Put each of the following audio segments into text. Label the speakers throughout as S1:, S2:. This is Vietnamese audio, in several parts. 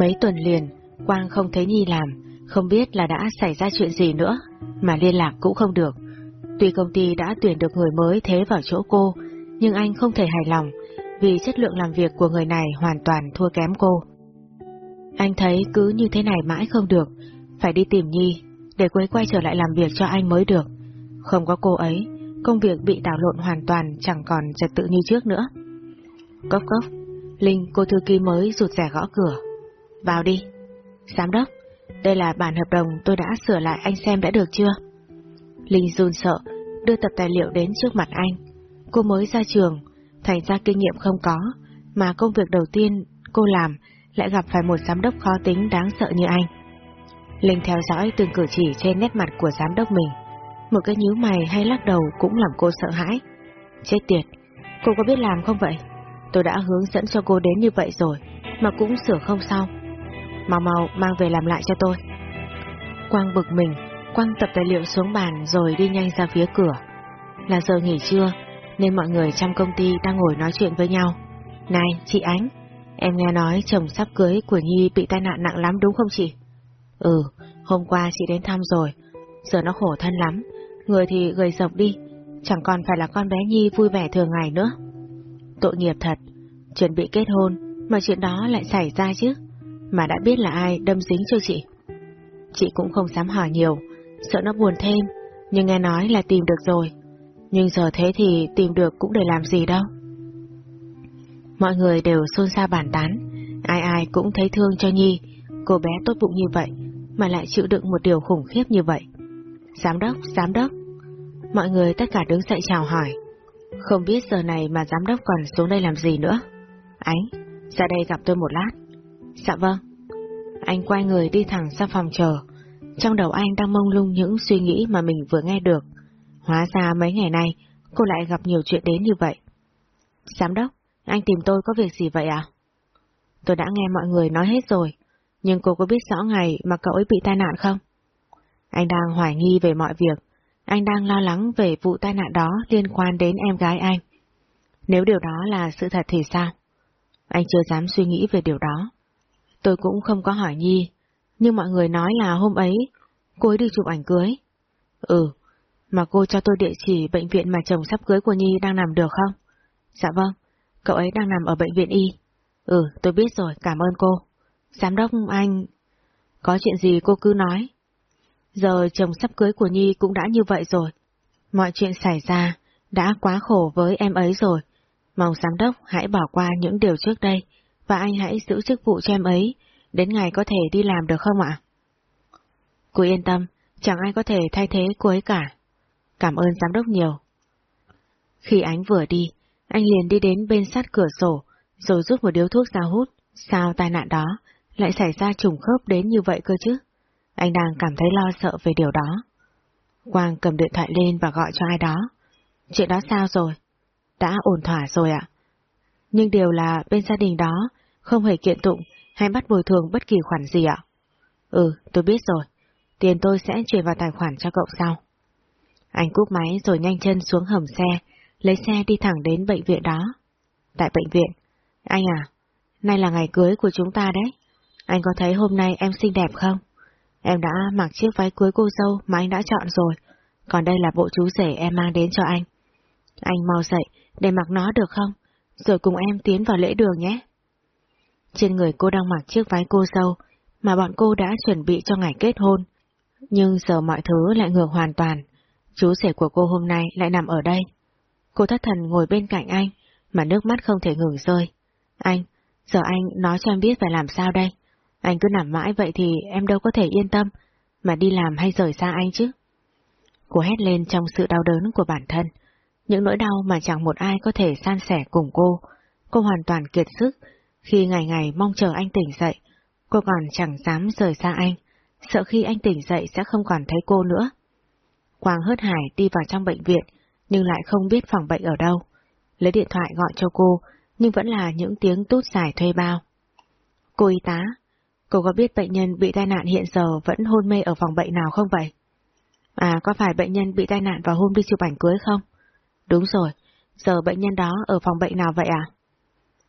S1: Mấy tuần liền, Quang không thấy Nhi làm, không biết là đã xảy ra chuyện gì nữa, mà liên lạc cũng không được. Tuy công ty đã tuyển được người mới thế vào chỗ cô, nhưng anh không thể hài lòng, vì chất lượng làm việc của người này hoàn toàn thua kém cô. Anh thấy cứ như thế này mãi không được, phải đi tìm Nhi, để cô ấy quay trở lại làm việc cho anh mới được. Không có cô ấy, công việc bị đảo lộn hoàn toàn chẳng còn trật tự như trước nữa. Cốc cốc, Linh, cô thư ký mới rụt rẻ gõ cửa. Vào đi. Giám đốc, đây là bản hợp đồng tôi đã sửa lại anh xem đã được chưa? Linh run sợ, đưa tập tài liệu đến trước mặt anh. Cô mới ra trường, thành ra kinh nghiệm không có, mà công việc đầu tiên cô làm lại gặp phải một giám đốc khó tính đáng sợ như anh. Linh theo dõi từng cử chỉ trên nét mặt của giám đốc mình. Một cái nhíu mày hay lắc đầu cũng làm cô sợ hãi. Chết tiệt, cô có biết làm không vậy? Tôi đã hướng dẫn cho cô đến như vậy rồi, mà cũng sửa không xong. Mau mau mang về làm lại cho tôi. Quang bực mình, Quang tập tài liệu xuống bàn rồi đi nhanh ra phía cửa. Là giờ nghỉ trưa, nên mọi người trong công ty đang ngồi nói chuyện với nhau. Này, chị Ánh, em nghe nói chồng sắp cưới của Nhi bị tai nạn nặng lắm đúng không chị? Ừ, hôm qua chị đến thăm rồi, giờ nó khổ thân lắm, người thì gầy rộng đi, chẳng còn phải là con bé Nhi vui vẻ thường ngày nữa. Tội nghiệp thật, chuẩn bị kết hôn, mà chuyện đó lại xảy ra chứ, mà đã biết là ai đâm dính cho chị. Chị cũng không dám hỏi nhiều, sợ nó buồn thêm, nhưng nghe nói là tìm được rồi. Nhưng giờ thế thì tìm được cũng để làm gì đâu. Mọi người đều xôn xao bàn tán, ai ai cũng thấy thương cho Nhi, cô bé tốt bụng như vậy, mà lại chịu đựng một điều khủng khiếp như vậy. Giám đốc, giám đốc. Mọi người tất cả đứng dậy chào hỏi. Không biết giờ này mà giám đốc còn xuống đây làm gì nữa. Ánh, ra đây gặp tôi một lát. Dạ vâng. Anh quay người đi thẳng ra phòng chờ. Trong đầu anh đang mông lung những suy nghĩ mà mình vừa nghe được. Hóa ra mấy ngày nay, cô lại gặp nhiều chuyện đến như vậy. Giám đốc, anh tìm tôi có việc gì vậy à? Tôi đã nghe mọi người nói hết rồi, nhưng cô có biết rõ ngày mà cậu ấy bị tai nạn không? Anh đang hoài nghi về mọi việc, anh đang lo lắng về vụ tai nạn đó liên quan đến em gái anh. Nếu điều đó là sự thật thì sao? Anh chưa dám suy nghĩ về điều đó. Tôi cũng không có hỏi Nhi, nhưng mọi người nói là hôm ấy, cô ấy đi chụp ảnh cưới. Ừ, mà cô cho tôi địa chỉ bệnh viện mà chồng sắp cưới của Nhi đang nằm được không? Dạ vâng, cậu ấy đang nằm ở bệnh viện Y. Ừ, tôi biết rồi, cảm ơn cô. Giám đốc anh... Có chuyện gì cô cứ nói. Giờ chồng sắp cưới của Nhi cũng đã như vậy rồi. Mọi chuyện xảy ra đã quá khổ với em ấy rồi. Mong giám đốc hãy bỏ qua những điều trước đây và anh hãy giữ chức vụ cho em ấy đến ngày có thể đi làm được không ạ? Cô yên tâm, chẳng ai có thể thay thế cô ấy cả. Cảm ơn giám đốc nhiều. Khi ánh vừa đi, anh liền đi đến bên sát cửa sổ, rồi rút một điếu thuốc ra hút. Sao tai nạn đó lại xảy ra trùng khớp đến như vậy cơ chứ? Anh đang cảm thấy lo sợ về điều đó. Quang cầm điện thoại lên và gọi cho ai đó. Chuyện đó sao rồi? Đã ổn thỏa rồi ạ. Nhưng điều là bên gia đình đó không hề kiện tụng hay bắt bồi thường bất kỳ khoản gì ạ. Ừ, tôi biết rồi. Tiền tôi sẽ chuyển vào tài khoản cho cậu sau. Anh cúp máy rồi nhanh chân xuống hầm xe, lấy xe đi thẳng đến bệnh viện đó. Tại bệnh viện, anh à, nay là ngày cưới của chúng ta đấy. Anh có thấy hôm nay em xinh đẹp không? Em đã mặc chiếc váy cưới cô dâu mà anh đã chọn rồi, còn đây là bộ chú rể em mang đến cho anh. Anh mau dậy để mặc nó được không? Rồi cùng em tiến vào lễ đường nhé. Trên người cô đang mặc chiếc váy cô dâu mà bọn cô đã chuẩn bị cho ngày kết hôn. Nhưng giờ mọi thứ lại ngược hoàn toàn. Chú rể của cô hôm nay lại nằm ở đây. Cô thất thần ngồi bên cạnh anh, mà nước mắt không thể ngừng rơi. Anh, giờ anh nói cho em biết phải làm sao đây? Anh cứ nằm mãi vậy thì em đâu có thể yên tâm, mà đi làm hay rời xa anh chứ. Cô hét lên trong sự đau đớn của bản thân. Những nỗi đau mà chẳng một ai có thể san sẻ cùng cô. Cô hoàn toàn kiệt sức, khi ngày ngày mong chờ anh tỉnh dậy. Cô còn chẳng dám rời xa anh, sợ khi anh tỉnh dậy sẽ không còn thấy cô nữa. Quang hớt hải đi vào trong bệnh viện, nhưng lại không biết phòng bệnh ở đâu. Lấy điện thoại gọi cho cô, nhưng vẫn là những tiếng tút dài thuê bao. Cô y tá, cô có biết bệnh nhân bị tai nạn hiện giờ vẫn hôn mê ở phòng bệnh nào không vậy? À, có phải bệnh nhân bị tai nạn vào hôm đi chụp ảnh cưới không? Đúng rồi, giờ bệnh nhân đó ở phòng bệnh nào vậy à?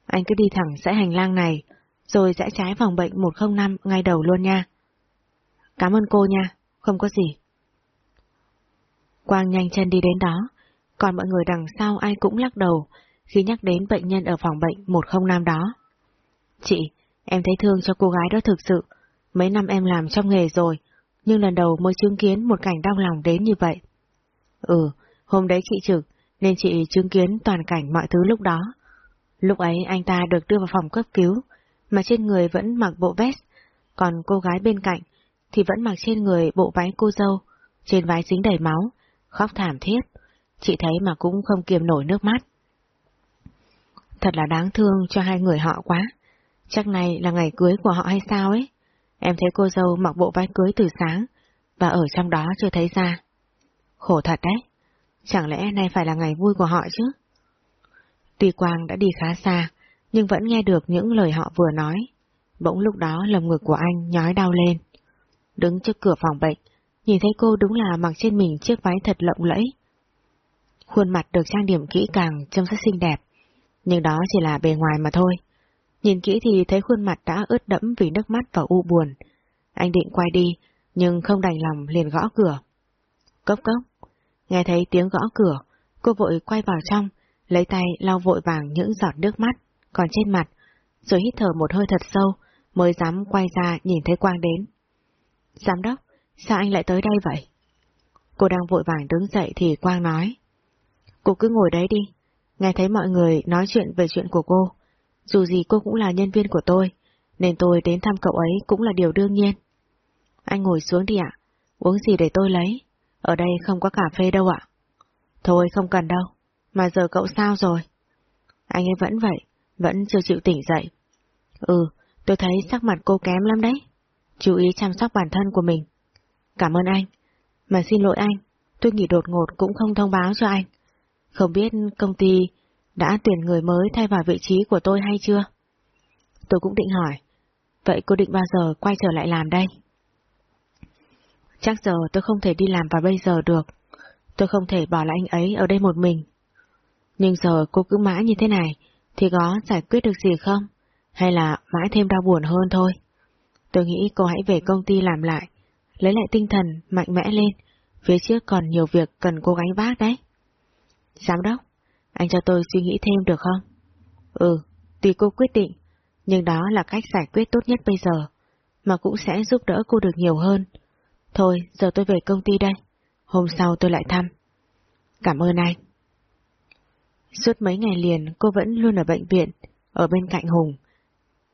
S1: Anh cứ đi thẳng dãy hành lang này, rồi sẽ trái phòng bệnh 105 ngay đầu luôn nha. Cảm ơn cô nha, không có gì. Quang nhanh chân đi đến đó, còn mọi người đằng sau ai cũng lắc đầu khi nhắc đến bệnh nhân ở phòng bệnh 105 đó. Chị, em thấy thương cho cô gái đó thực sự, mấy năm em làm trong nghề rồi, nhưng lần đầu mới chứng kiến một cảnh đau lòng đến như vậy. Ừ, hôm đấy chị trực, nên chị chứng kiến toàn cảnh mọi thứ lúc đó. Lúc ấy anh ta được đưa vào phòng cấp cứu, mà trên người vẫn mặc bộ vest, còn cô gái bên cạnh thì vẫn mặc trên người bộ váy cô dâu, trên váy dính đầy máu, khóc thảm thiết. Chị thấy mà cũng không kiềm nổi nước mắt. Thật là đáng thương cho hai người họ quá. Chắc này là ngày cưới của họ hay sao ấy? Em thấy cô dâu mặc bộ váy cưới từ sáng, và ở trong đó chưa thấy ra. Khổ thật đấy. Chẳng lẽ nay phải là ngày vui của họ chứ? Tuy Quang đã đi khá xa, nhưng vẫn nghe được những lời họ vừa nói. Bỗng lúc đó lồng ngực của anh nhói đau lên. Đứng trước cửa phòng bệnh, nhìn thấy cô đúng là mặc trên mình chiếc váy thật lộng lẫy. Khuôn mặt được trang điểm kỹ càng, trông rất xinh đẹp, nhưng đó chỉ là bề ngoài mà thôi. Nhìn kỹ thì thấy khuôn mặt đã ướt đẫm vì nước mắt và u buồn. Anh định quay đi, nhưng không đành lòng liền gõ cửa. Cốc cốc, nghe thấy tiếng gõ cửa, cô vội quay vào trong, lấy tay lau vội vàng những giọt nước mắt còn trên mặt, rồi hít thở một hơi thật sâu, mới dám quay ra nhìn thấy Quang đến. Giám đốc, sao anh lại tới đây vậy? Cô đang vội vàng đứng dậy thì Quang nói. Cô cứ ngồi đấy đi, nghe thấy mọi người nói chuyện về chuyện của cô. Dù gì cô cũng là nhân viên của tôi, nên tôi đến thăm cậu ấy cũng là điều đương nhiên. Anh ngồi xuống đi ạ, uống gì để tôi lấy, ở đây không có cà phê đâu ạ. Thôi không cần đâu, mà giờ cậu sao rồi? Anh ấy vẫn vậy, vẫn chưa chịu tỉnh dậy. Ừ, tôi thấy sắc mặt cô kém lắm đấy. Chú ý chăm sóc bản thân của mình. Cảm ơn anh. Mà xin lỗi anh, tôi nghỉ đột ngột cũng không thông báo cho anh. Không biết công ty đã tuyển người mới thay vào vị trí của tôi hay chưa? Tôi cũng định hỏi, vậy cô định bao giờ quay trở lại làm đây? Chắc giờ tôi không thể đi làm vào bây giờ được. Tôi không thể bỏ lại anh ấy ở đây một mình. Nhưng giờ cô cứ mãi như thế này, thì có giải quyết được gì không? Hay là mãi thêm đau buồn hơn thôi? Tôi nghĩ cô hãy về công ty làm lại, lấy lại tinh thần, mạnh mẽ lên, phía trước còn nhiều việc cần cô gánh vác đấy. Giám đốc, anh cho tôi suy nghĩ thêm được không? Ừ, tùy cô quyết định, nhưng đó là cách giải quyết tốt nhất bây giờ, mà cũng sẽ giúp đỡ cô được nhiều hơn. Thôi, giờ tôi về công ty đây, hôm sau tôi lại thăm. Cảm ơn anh. Suốt mấy ngày liền cô vẫn luôn ở bệnh viện, ở bên cạnh Hùng.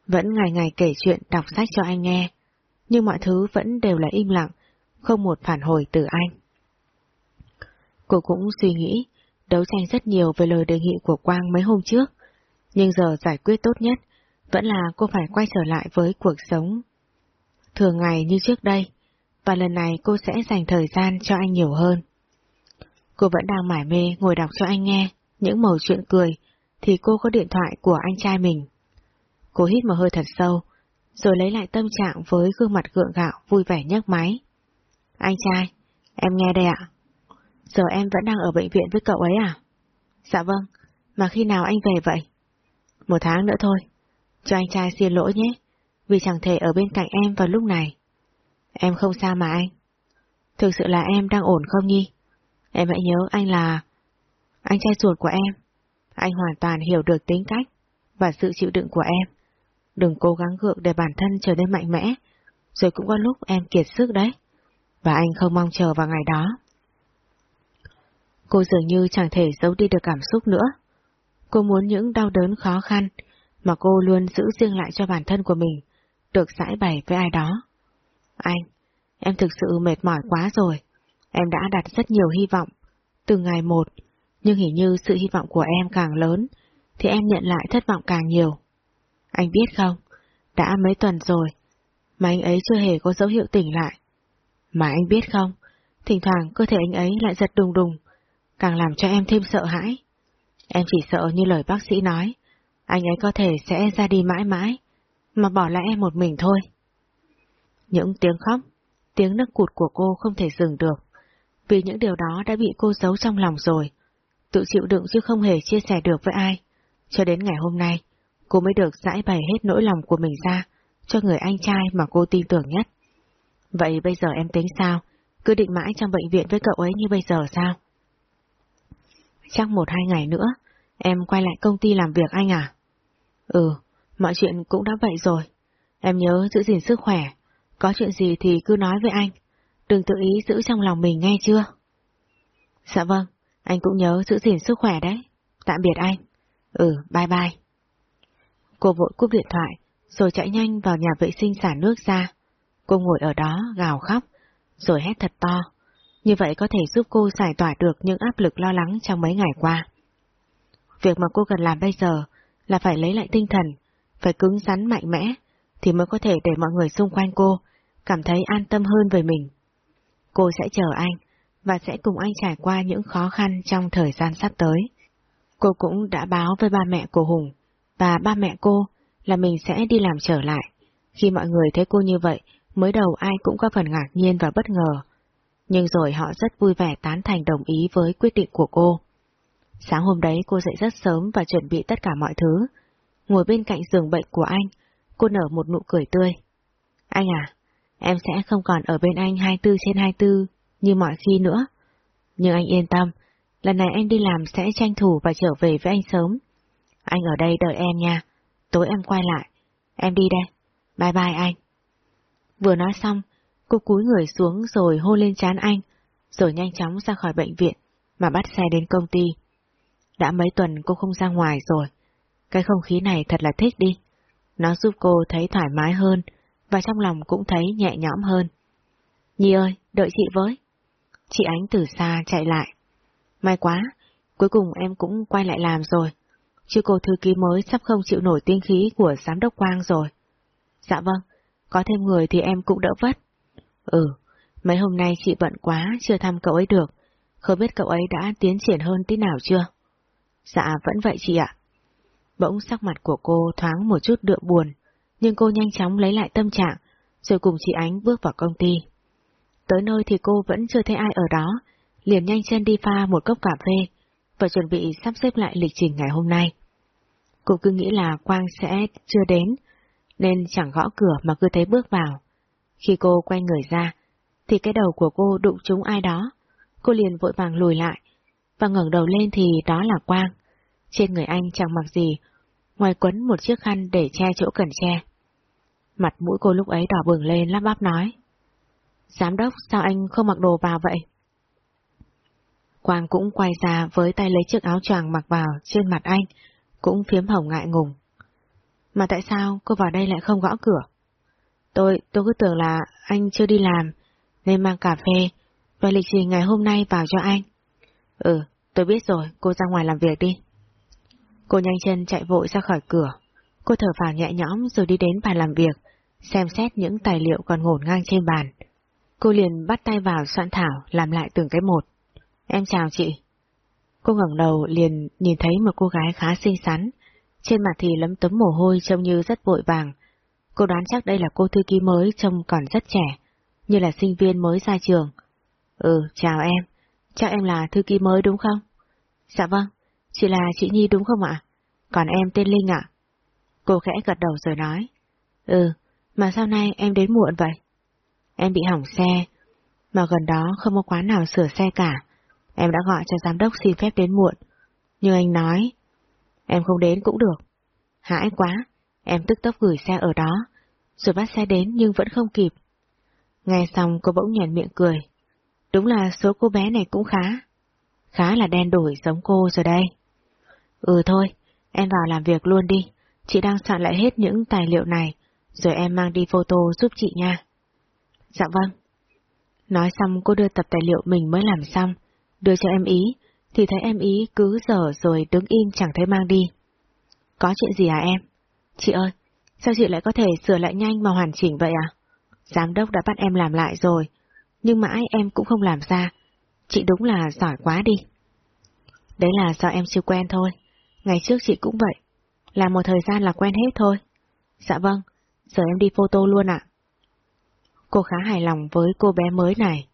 S1: Vẫn ngày ngày kể chuyện đọc sách cho anh nghe, nhưng mọi thứ vẫn đều là im lặng, không một phản hồi từ anh. Cô cũng suy nghĩ, đấu tranh rất nhiều về lời đề nghị của Quang mấy hôm trước, nhưng giờ giải quyết tốt nhất vẫn là cô phải quay trở lại với cuộc sống thường ngày như trước đây, và lần này cô sẽ dành thời gian cho anh nhiều hơn. Cô vẫn đang mải mê ngồi đọc cho anh nghe, những mẩu chuyện cười, thì cô có điện thoại của anh trai mình. Cô hít một hơi thật sâu, rồi lấy lại tâm trạng với gương mặt gượng gạo vui vẻ nhấc máy. Anh trai, em nghe đây ạ. Giờ em vẫn đang ở bệnh viện với cậu ấy à? Dạ vâng, mà khi nào anh về vậy? Một tháng nữa thôi. Cho anh trai xin lỗi nhé, vì chẳng thể ở bên cạnh em vào lúc này. Em không sao mà anh. Thực sự là em đang ổn không nhi? Em hãy nhớ anh là anh trai ruột của em, anh hoàn toàn hiểu được tính cách và sự chịu đựng của em. Đừng cố gắng gượng để bản thân trở nên mạnh mẽ, rồi cũng có lúc em kiệt sức đấy. Và anh không mong chờ vào ngày đó. Cô dường như chẳng thể giấu đi được cảm xúc nữa. Cô muốn những đau đớn khó khăn mà cô luôn giữ riêng lại cho bản thân của mình, được giải bày với ai đó. Anh, em thực sự mệt mỏi quá rồi. Em đã đặt rất nhiều hy vọng. Từ ngày một, nhưng hình như sự hy vọng của em càng lớn, thì em nhận lại thất vọng càng nhiều. Anh biết không, đã mấy tuần rồi, mà anh ấy chưa hề có dấu hiệu tỉnh lại. Mà anh biết không, thỉnh thoảng cơ thể anh ấy lại giật đùng đùng, càng làm cho em thêm sợ hãi. Em chỉ sợ như lời bác sĩ nói, anh ấy có thể sẽ ra đi mãi mãi, mà bỏ lại em một mình thôi. Những tiếng khóc, tiếng nấc cụt của cô không thể dừng được, vì những điều đó đã bị cô giấu trong lòng rồi tự chịu đựng chứ không hề chia sẻ được với ai. Cho đến ngày hôm nay, cô mới được giải bày hết nỗi lòng của mình ra cho người anh trai mà cô tin tưởng nhất. Vậy bây giờ em tính sao? Cứ định mãi trong bệnh viện với cậu ấy như bây giờ sao? Chắc một hai ngày nữa, em quay lại công ty làm việc anh à? Ừ, mọi chuyện cũng đã vậy rồi. Em nhớ giữ gìn sức khỏe, có chuyện gì thì cứ nói với anh, đừng tự ý giữ trong lòng mình nghe chưa? Dạ vâng, anh cũng nhớ giữ gìn sức khỏe đấy. Tạm biệt anh. Ừ, bye bye. Cô vội cúp điện thoại, rồi chạy nhanh vào nhà vệ sinh xả nước ra. Cô ngồi ở đó gào khóc, rồi hét thật to. Như vậy có thể giúp cô giải tỏa được những áp lực lo lắng trong mấy ngày qua. Việc mà cô cần làm bây giờ là phải lấy lại tinh thần, phải cứng rắn mạnh mẽ, thì mới có thể để mọi người xung quanh cô cảm thấy an tâm hơn về mình. Cô sẽ chờ anh, và sẽ cùng anh trải qua những khó khăn trong thời gian sắp tới. Cô cũng đã báo với ba mẹ của Hùng, và ba mẹ cô là mình sẽ đi làm trở lại. Khi mọi người thấy cô như vậy, mới đầu ai cũng có phần ngạc nhiên và bất ngờ. Nhưng rồi họ rất vui vẻ tán thành đồng ý với quyết định của cô. Sáng hôm đấy cô dậy rất sớm và chuẩn bị tất cả mọi thứ. Ngồi bên cạnh giường bệnh của anh, cô nở một nụ cười tươi. Anh à, em sẽ không còn ở bên anh 24 trên 24 như mọi khi nữa. Nhưng anh yên tâm, lần này em đi làm sẽ tranh thủ và trở về với anh sớm. Anh ở đây đợi em nha, tối em quay lại. Em đi đây, bye bye anh. Vừa nói xong, cô cúi người xuống rồi hôn lên chán anh, rồi nhanh chóng ra khỏi bệnh viện mà bắt xe đến công ty. Đã mấy tuần cô không ra ngoài rồi, cái không khí này thật là thích đi. Nó giúp cô thấy thoải mái hơn, và trong lòng cũng thấy nhẹ nhõm hơn. Nhi ơi, đợi chị với. Chị Ánh từ xa chạy lại. May quá, cuối cùng em cũng quay lại làm rồi. Chứ cô thư ký mới sắp không chịu nổi tiên khí của giám đốc Quang rồi. Dạ vâng, có thêm người thì em cũng đỡ vất. Ừ, mấy hôm nay chị bận quá, chưa thăm cậu ấy được. Không biết cậu ấy đã tiến triển hơn tí nào chưa? Dạ, vẫn vậy chị ạ. Bỗng sắc mặt của cô thoáng một chút đượm buồn, nhưng cô nhanh chóng lấy lại tâm trạng, rồi cùng chị Ánh bước vào công ty. Tới nơi thì cô vẫn chưa thấy ai ở đó, liền nhanh chân đi pha một cốc cà phê và chuẩn bị sắp xếp lại lịch trình ngày hôm nay. Cô cứ nghĩ là Quang sẽ chưa đến, nên chẳng gõ cửa mà cứ thấy bước vào. Khi cô quay người ra, thì cái đầu của cô đụng trúng ai đó. Cô liền vội vàng lùi lại, và ngẩng đầu lên thì đó là Quang. Trên người anh chẳng mặc gì, ngoài quấn một chiếc khăn để che chỗ cần che. Mặt mũi cô lúc ấy đỏ bừng lên lắp bắp nói. Giám đốc, sao anh không mặc đồ vào vậy? Quang cũng quay ra với tay lấy chiếc áo choàng mặc vào trên mặt anh, cũng phiếm hồng ngại ngùng. Mà tại sao cô vào đây lại không gõ cửa? Tôi, tôi cứ tưởng là anh chưa đi làm, nên mang cà phê và lịch trình ngày hôm nay vào cho anh. Ừ, tôi biết rồi, cô ra ngoài làm việc đi. Cô nhanh chân chạy vội ra khỏi cửa. Cô thở phào nhẹ nhõm rồi đi đến bàn làm việc, xem xét những tài liệu còn ngổn ngang trên bàn. Cô liền bắt tay vào soạn thảo, làm lại từng cái một. Em chào chị. Cô ngẩng đầu liền nhìn thấy một cô gái khá xinh xắn, trên mặt thì lấm tấm mồ hôi trông như rất vội vàng. Cô đoán chắc đây là cô thư ký mới trông còn rất trẻ, như là sinh viên mới ra trường. Ừ, chào em. Chắc em là thư ký mới đúng không? Dạ vâng, chị là chị Nhi đúng không ạ? Còn em tên Linh ạ. Cô khẽ gật đầu rồi nói. Ừ, mà sau này em đến muộn vậy? Em bị hỏng xe, mà gần đó không có quán nào sửa xe cả. Em đã gọi cho giám đốc xin phép đến muộn. Nhưng anh nói, em không đến cũng được. Hãi quá, em tức tốc gửi xe ở đó, rồi bắt xe đến nhưng vẫn không kịp. Nghe xong cô bỗng nhèn miệng cười. Đúng là số cô bé này cũng khá. Khá là đen đổi giống cô rồi đây. Ừ thôi, em vào làm việc luôn đi. Chị đang soạn lại hết những tài liệu này, rồi em mang đi photo giúp chị nha. Dạ vâng. Nói xong cô đưa tập tài liệu mình mới làm xong, đưa cho em ý, thì thấy em ý cứ dở rồi đứng im chẳng thấy mang đi. Có chuyện gì à em? Chị ơi, sao chị lại có thể sửa lại nhanh mà hoàn chỉnh vậy à? Giám đốc đã bắt em làm lại rồi, nhưng mãi em cũng không làm ra. Chị đúng là giỏi quá đi. Đấy là do em chưa quen thôi. Ngày trước chị cũng vậy. Làm một thời gian là quen hết thôi. Dạ vâng, giờ em đi photo luôn ạ. Cô khá hài lòng với cô bé mới này.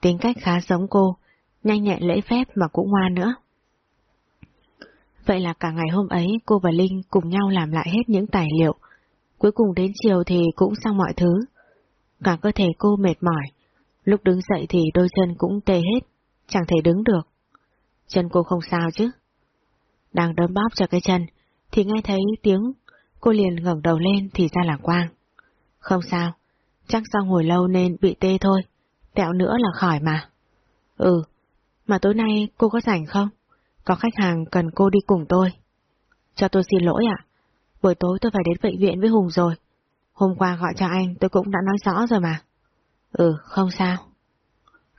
S1: Tính cách khá giống cô, nhanh nhẹn lễ phép mà cũng ngoan nữa. Vậy là cả ngày hôm ấy cô và Linh cùng nhau làm lại hết những tài liệu. Cuối cùng đến chiều thì cũng xong mọi thứ. Cả cơ thể cô mệt mỏi. Lúc đứng dậy thì đôi chân cũng tê hết, chẳng thể đứng được. Chân cô không sao chứ? Đang đấm bóp cho cái chân, thì nghe thấy tiếng, cô liền ngẩng đầu lên thì ra là Quang. Không sao, chắc do ngồi lâu nên bị tê thôi, tẹo nữa là khỏi mà. Ừ, mà tối nay cô có rảnh không? Có khách hàng cần cô đi cùng tôi. Cho tôi xin lỗi ạ. Buổi tối tôi phải đến bệnh viện với Hùng rồi. Hôm qua gọi cho anh tôi cũng đã nói rõ rồi mà. Ừ, không sao.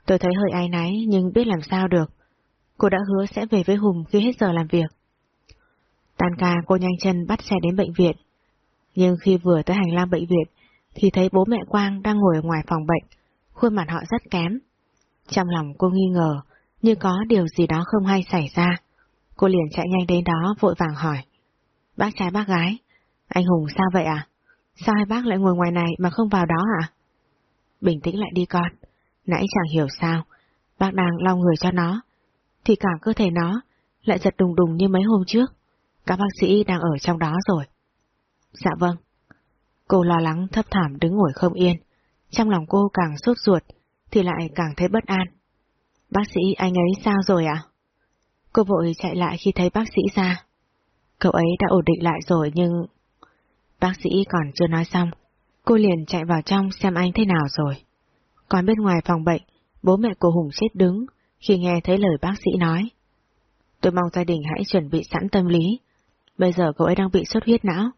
S1: Tôi thấy hơi ai náy nhưng biết làm sao được. Cô đã hứa sẽ về với Hùng khi hết giờ làm việc. Tan ca cô nhanh chân bắt xe đến bệnh viện. Nhưng khi vừa tới hành lang bệnh viện thì thấy bố mẹ Quang đang ngồi ở ngoài phòng bệnh, khuôn mặt họ rất kém. Trong lòng cô nghi ngờ như có điều gì đó không hay xảy ra. Cô liền chạy nhanh đến đó vội vàng hỏi. Bác trai bác gái, anh Hùng sao vậy à? Sao hai bác lại ngồi ngoài này mà không vào đó à? Bình tĩnh lại đi con, nãy chẳng hiểu sao, bác đang lau người cho nó, thì cả cơ thể nó lại giật đùng đùng như mấy hôm trước. Các bác sĩ đang ở trong đó rồi. Dạ vâng. Cô lo lắng thấp thảm đứng ngồi không yên, trong lòng cô càng sốt ruột thì lại càng thấy bất an. Bác sĩ anh ấy sao rồi ạ? Cô vội chạy lại khi thấy bác sĩ ra. Cậu ấy đã ổn định lại rồi nhưng... Bác sĩ còn chưa nói xong. Cô liền chạy vào trong xem anh thế nào rồi. Còn bên ngoài phòng bệnh, bố mẹ của Hùng chết đứng khi nghe thấy lời bác sĩ nói. Tôi mong gia đình hãy chuẩn bị sẵn tâm lý. Bây giờ cậu ấy đang bị xuất huyết não,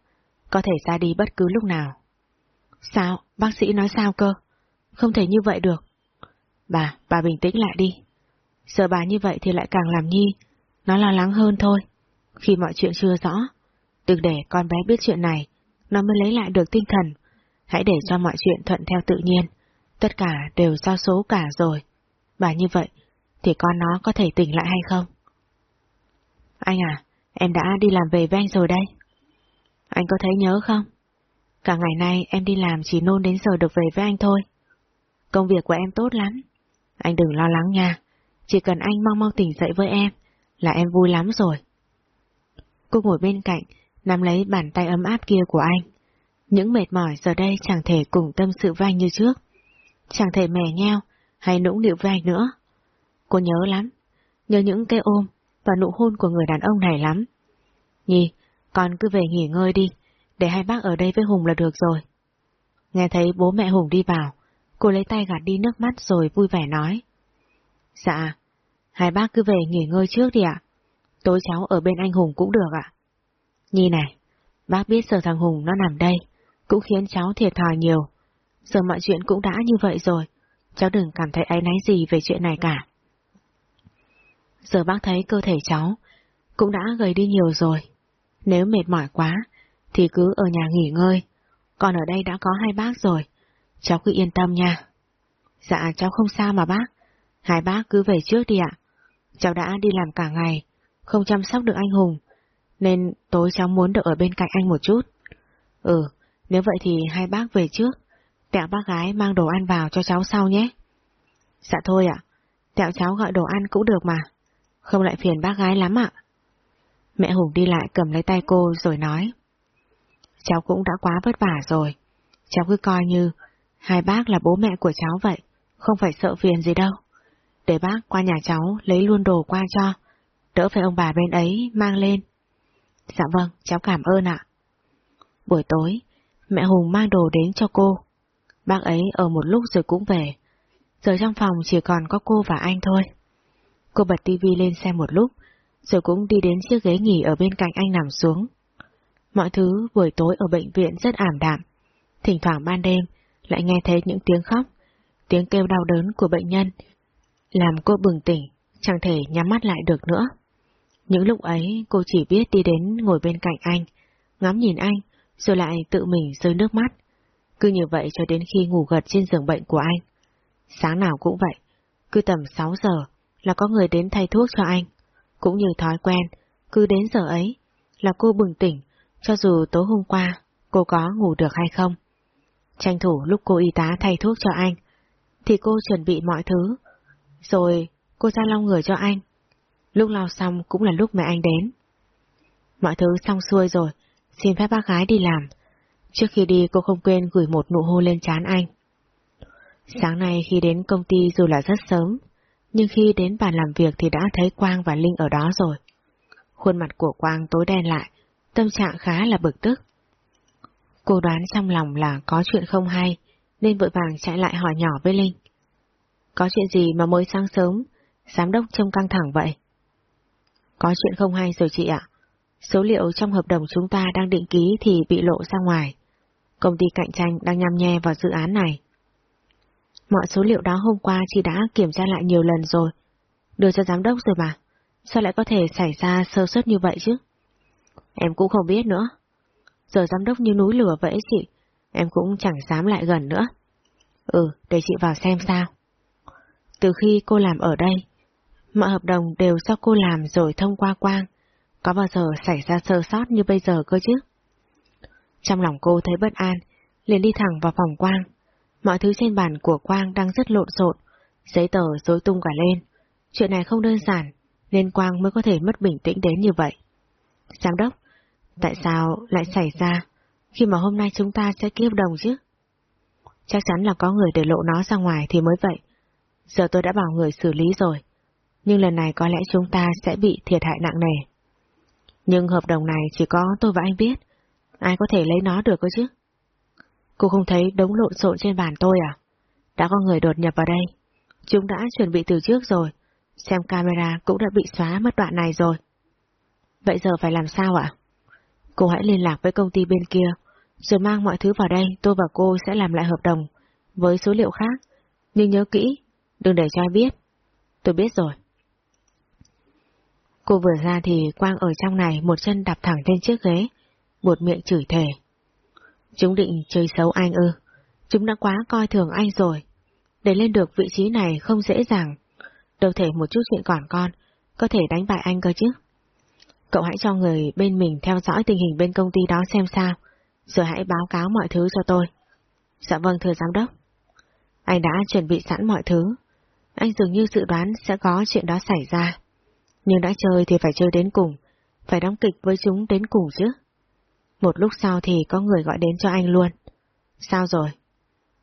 S1: có thể ra đi bất cứ lúc nào. Sao? Bác sĩ nói sao cơ? Không thể như vậy được. Bà, bà bình tĩnh lại đi. Sợ bà như vậy thì lại càng làm nhi, nó lo lắng hơn thôi. Khi mọi chuyện chưa rõ, đừng để con bé biết chuyện này, nó mới lấy lại được tinh thần. Hãy để cho mọi chuyện thuận theo tự nhiên, tất cả đều do số cả rồi. Bà như vậy, thì con nó có thể tỉnh lại hay không? Anh à, em đã đi làm về với anh rồi đây. Anh có thấy nhớ không? Cả ngày nay em đi làm chỉ nôn đến giờ được về với anh thôi. Công việc của em tốt lắm. Anh đừng lo lắng nha. Chỉ cần anh mau mau tỉnh dậy với em, là em vui lắm rồi. Cô ngồi bên cạnh, nắm lấy bàn tay ấm áp kia của anh. Những mệt mỏi giờ đây chẳng thể cùng tâm sự với anh như trước. Chẳng thể mè nheo hay nũng nịu với anh nữa. Cô nhớ lắm, nhớ những cái ôm và nụ hôn của người đàn ông này lắm. Nhi, con cứ về nghỉ ngơi đi, để hai bác ở đây với Hùng là được rồi. Nghe thấy bố mẹ Hùng đi vào, cô lấy tay gạt đi nước mắt rồi vui vẻ nói. Dạ, hai bác cứ về nghỉ ngơi trước đi ạ. Tối cháu ở bên anh Hùng cũng được ạ. Nhi này, bác biết giờ thằng Hùng nó nằm đây, cũng khiến cháu thiệt thòi nhiều. Giờ mọi chuyện cũng đã như vậy rồi, cháu đừng cảm thấy áy náy gì về chuyện này cả. Giờ bác thấy cơ thể cháu cũng đã gầy đi nhiều rồi. Nếu mệt mỏi quá, thì cứ ở nhà nghỉ ngơi. Còn ở đây đã có hai bác rồi, cháu cứ yên tâm nha. Dạ cháu không sao mà bác, hai bác cứ về trước đi ạ. Cháu đã đi làm cả ngày, không chăm sóc được anh Hùng, nên tối cháu muốn được ở bên cạnh anh một chút. Ừ, nếu vậy thì hai bác về trước, tẹo bác gái mang đồ ăn vào cho cháu sau nhé. Dạ thôi ạ, tẹo cháu gọi đồ ăn cũng được mà, không lại phiền bác gái lắm ạ. Mẹ Hùng đi lại cầm lấy tay cô rồi nói. Cháu cũng đã quá vất vả rồi, cháu cứ coi như hai bác là bố mẹ của cháu vậy, không phải sợ phiền gì đâu. Để bác qua nhà cháu lấy luôn đồ qua cho, đỡ phải ông bà bên ấy mang lên. Dạ vâng, cháu cảm ơn ạ. Buổi tối, mẹ Hùng mang đồ đến cho cô. Bác ấy ở một lúc rồi cũng về. Giờ trong phòng chỉ còn có cô và anh thôi. Cô bật tivi lên xem một lúc, rồi cũng đi đến chiếc ghế nghỉ ở bên cạnh anh nằm xuống. Mọi thứ buổi tối ở bệnh viện rất ảm đạm. Thỉnh thoảng ban đêm lại nghe thấy những tiếng khóc, tiếng kêu đau đớn của bệnh nhân, làm cô bừng tỉnh, chẳng thể nhắm mắt lại được nữa. Những lúc ấy cô chỉ biết đi đến ngồi bên cạnh anh, ngắm nhìn anh, rồi lại tự mình rơi nước mắt. Cứ như vậy cho đến khi ngủ gật trên giường bệnh của anh. Sáng nào cũng vậy, cứ tầm 6 giờ là có người đến thay thuốc cho anh. Cũng như thói quen, cứ đến giờ ấy là cô bừng tỉnh, cho dù tối hôm qua cô có ngủ được hay không. Tranh thủ lúc cô y tá thay thuốc cho anh, thì cô chuẩn bị mọi thứ, rồi cô ra lau người cho anh. Lúc lau xong cũng là lúc mẹ anh đến. mọi thứ xong xuôi rồi, xin phép bác gái đi làm. Trước khi đi cô không quên gửi một nụ hôn lên trán anh. Sáng nay khi đến công ty dù là rất sớm, nhưng khi đến bàn làm việc thì đã thấy Quang và Linh ở đó rồi. Khuôn mặt của Quang tối đen lại, tâm trạng khá là bực tức. Cô đoán trong lòng là có chuyện không hay, nên vội vàng chạy lại hỏi nhỏ với Linh. Có chuyện gì mà mới sáng sớm, giám đốc trông căng thẳng vậy? Có chuyện không hay rồi chị ạ. Số liệu trong hợp đồng chúng ta đang định ký thì bị lộ ra ngoài. Công ty cạnh tranh đang nhăm nhe vào dự án này. Mọi số liệu đó hôm qua chị đã kiểm tra lại nhiều lần rồi. Đưa cho giám đốc rồi mà. Sao lại có thể xảy ra sơ suất như vậy chứ? Em cũng không biết nữa. Giờ giám đốc như núi lửa vậy chị. Em cũng chẳng dám lại gần nữa. Ừ, để chị vào xem sao. Từ khi cô làm ở đây, mọi hợp đồng đều do cô làm rồi thông qua Quang. Có bao giờ xảy ra sơ sót như bây giờ cơ chứ? Trong lòng cô thấy bất an, liền đi thẳng vào phòng Quang. Mọi thứ trên bàn của Quang đang rất lộn xộn, giấy tờ rối tung cả lên. Chuyện này không đơn giản, nên Quang mới có thể mất bình tĩnh đến như vậy. Giám đốc, tại sao lại xảy ra khi mà hôm nay chúng ta sẽ ký hợp đồng chứ? Chắc chắn là có người để lộ nó ra ngoài thì mới vậy. Giờ tôi đã bảo người xử lý rồi, nhưng lần này có lẽ chúng ta sẽ bị thiệt hại nặng nề. Nhưng hợp đồng này chỉ có tôi và anh biết, ai có thể lấy nó được cơ chứ? Cô không thấy đống lộn xộn trên bàn tôi à? Đã có người đột nhập vào đây. Chúng đã chuẩn bị từ trước rồi. Xem camera cũng đã bị xóa mất đoạn này rồi. Vậy giờ phải làm sao ạ? Cô hãy liên lạc với công ty bên kia, rồi mang mọi thứ vào đây, tôi và cô sẽ làm lại hợp đồng, với số liệu khác. Nhưng nhớ kỹ, đừng để cho ai biết. Tôi biết rồi. Cô vừa ra thì Quang ở trong này một chân đạp thẳng lên chiếc ghế, buột miệng chửi thề. Chúng định chơi xấu anh ư. Chúng đã quá coi thường anh rồi. Để lên được vị trí này không dễ dàng. Đâu thể một chút chuyện còn con, có thể đánh bại anh cơ chứ. Cậu hãy cho người bên mình theo dõi tình hình bên công ty đó xem sao, rồi hãy báo cáo mọi thứ cho tôi. Dạ vâng thưa giám đốc. Anh đã chuẩn bị sẵn mọi thứ. Anh dường như dự đoán sẽ có chuyện đó xảy ra. Nhưng đã chơi thì phải chơi đến cùng, phải đóng kịch với chúng đến cùng chứ. Một lúc sau thì có người gọi đến cho anh luôn. Sao rồi?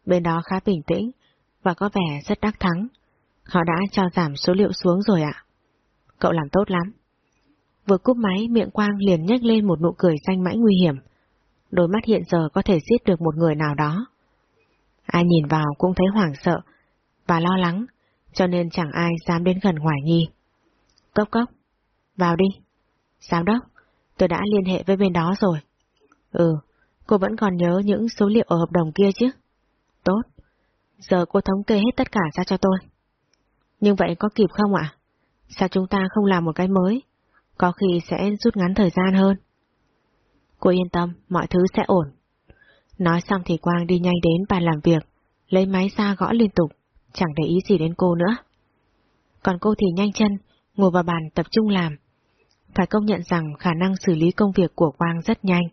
S1: Bên đó khá bình tĩnh và có vẻ rất đắc thắng. Họ đã cho giảm số liệu xuống rồi ạ. Cậu làm tốt lắm. Vừa cúp máy miệng Quang liền nhếch lên một nụ cười xanh mãi nguy hiểm. Đôi mắt hiện giờ có thể giết được một người nào đó. Ai nhìn vào cũng thấy hoảng sợ và lo lắng, cho nên chẳng ai dám đến gần Hoài Nhi. Cốc cốc, vào đi. Giám đốc, tôi đã liên hệ với bên đó rồi. Ừ, cô vẫn còn nhớ những số liệu ở hợp đồng kia chứ? Tốt. Giờ cô thống kê hết tất cả ra cho tôi. Nhưng vậy có kịp không ạ? Sao chúng ta không làm một cái mới? Có khi sẽ rút ngắn thời gian hơn. Cô yên tâm, mọi thứ sẽ ổn. Nói xong thì Quang đi nhanh đến bàn làm việc, lấy máy ra gõ liên tục, chẳng để ý gì đến cô nữa. Còn cô thì nhanh chân, ngồi vào bàn tập trung làm. Phải công nhận rằng khả năng xử lý công việc của Quang rất nhanh,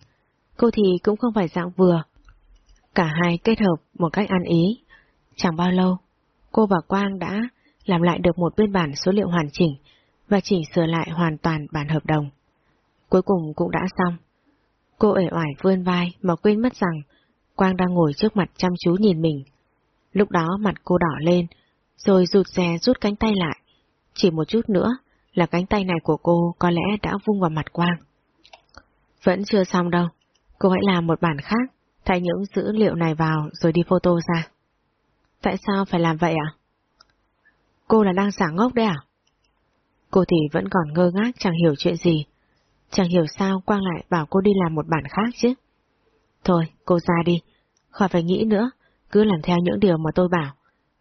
S1: Cô thì cũng không phải dạng vừa. Cả hai kết hợp một cách ăn ý. Chẳng bao lâu, cô và Quang đã làm lại được một biên bản số liệu hoàn chỉnh và chỉnh sửa lại hoàn toàn bản hợp đồng. Cuối cùng cũng đã xong. Cô ể oải vươn vai mà quên mất rằng Quang đang ngồi trước mặt chăm chú nhìn mình. Lúc đó mặt cô đỏ lên, rồi rụt rè rút cánh tay lại. Chỉ một chút nữa là cánh tay này của cô có lẽ đã vung vào mặt Quang. Vẫn chưa xong đâu. Cô hãy làm một bản khác, thay những dữ liệu này vào rồi đi photo ra. Tại sao phải làm vậy ạ? Cô là đang giả ngốc đấy à? Cô thì vẫn còn ngơ ngác chẳng hiểu chuyện gì. Chẳng hiểu sao Quang lại bảo cô đi làm một bản khác chứ. Thôi, cô ra đi, khỏi phải nghĩ nữa, cứ làm theo những điều mà tôi bảo,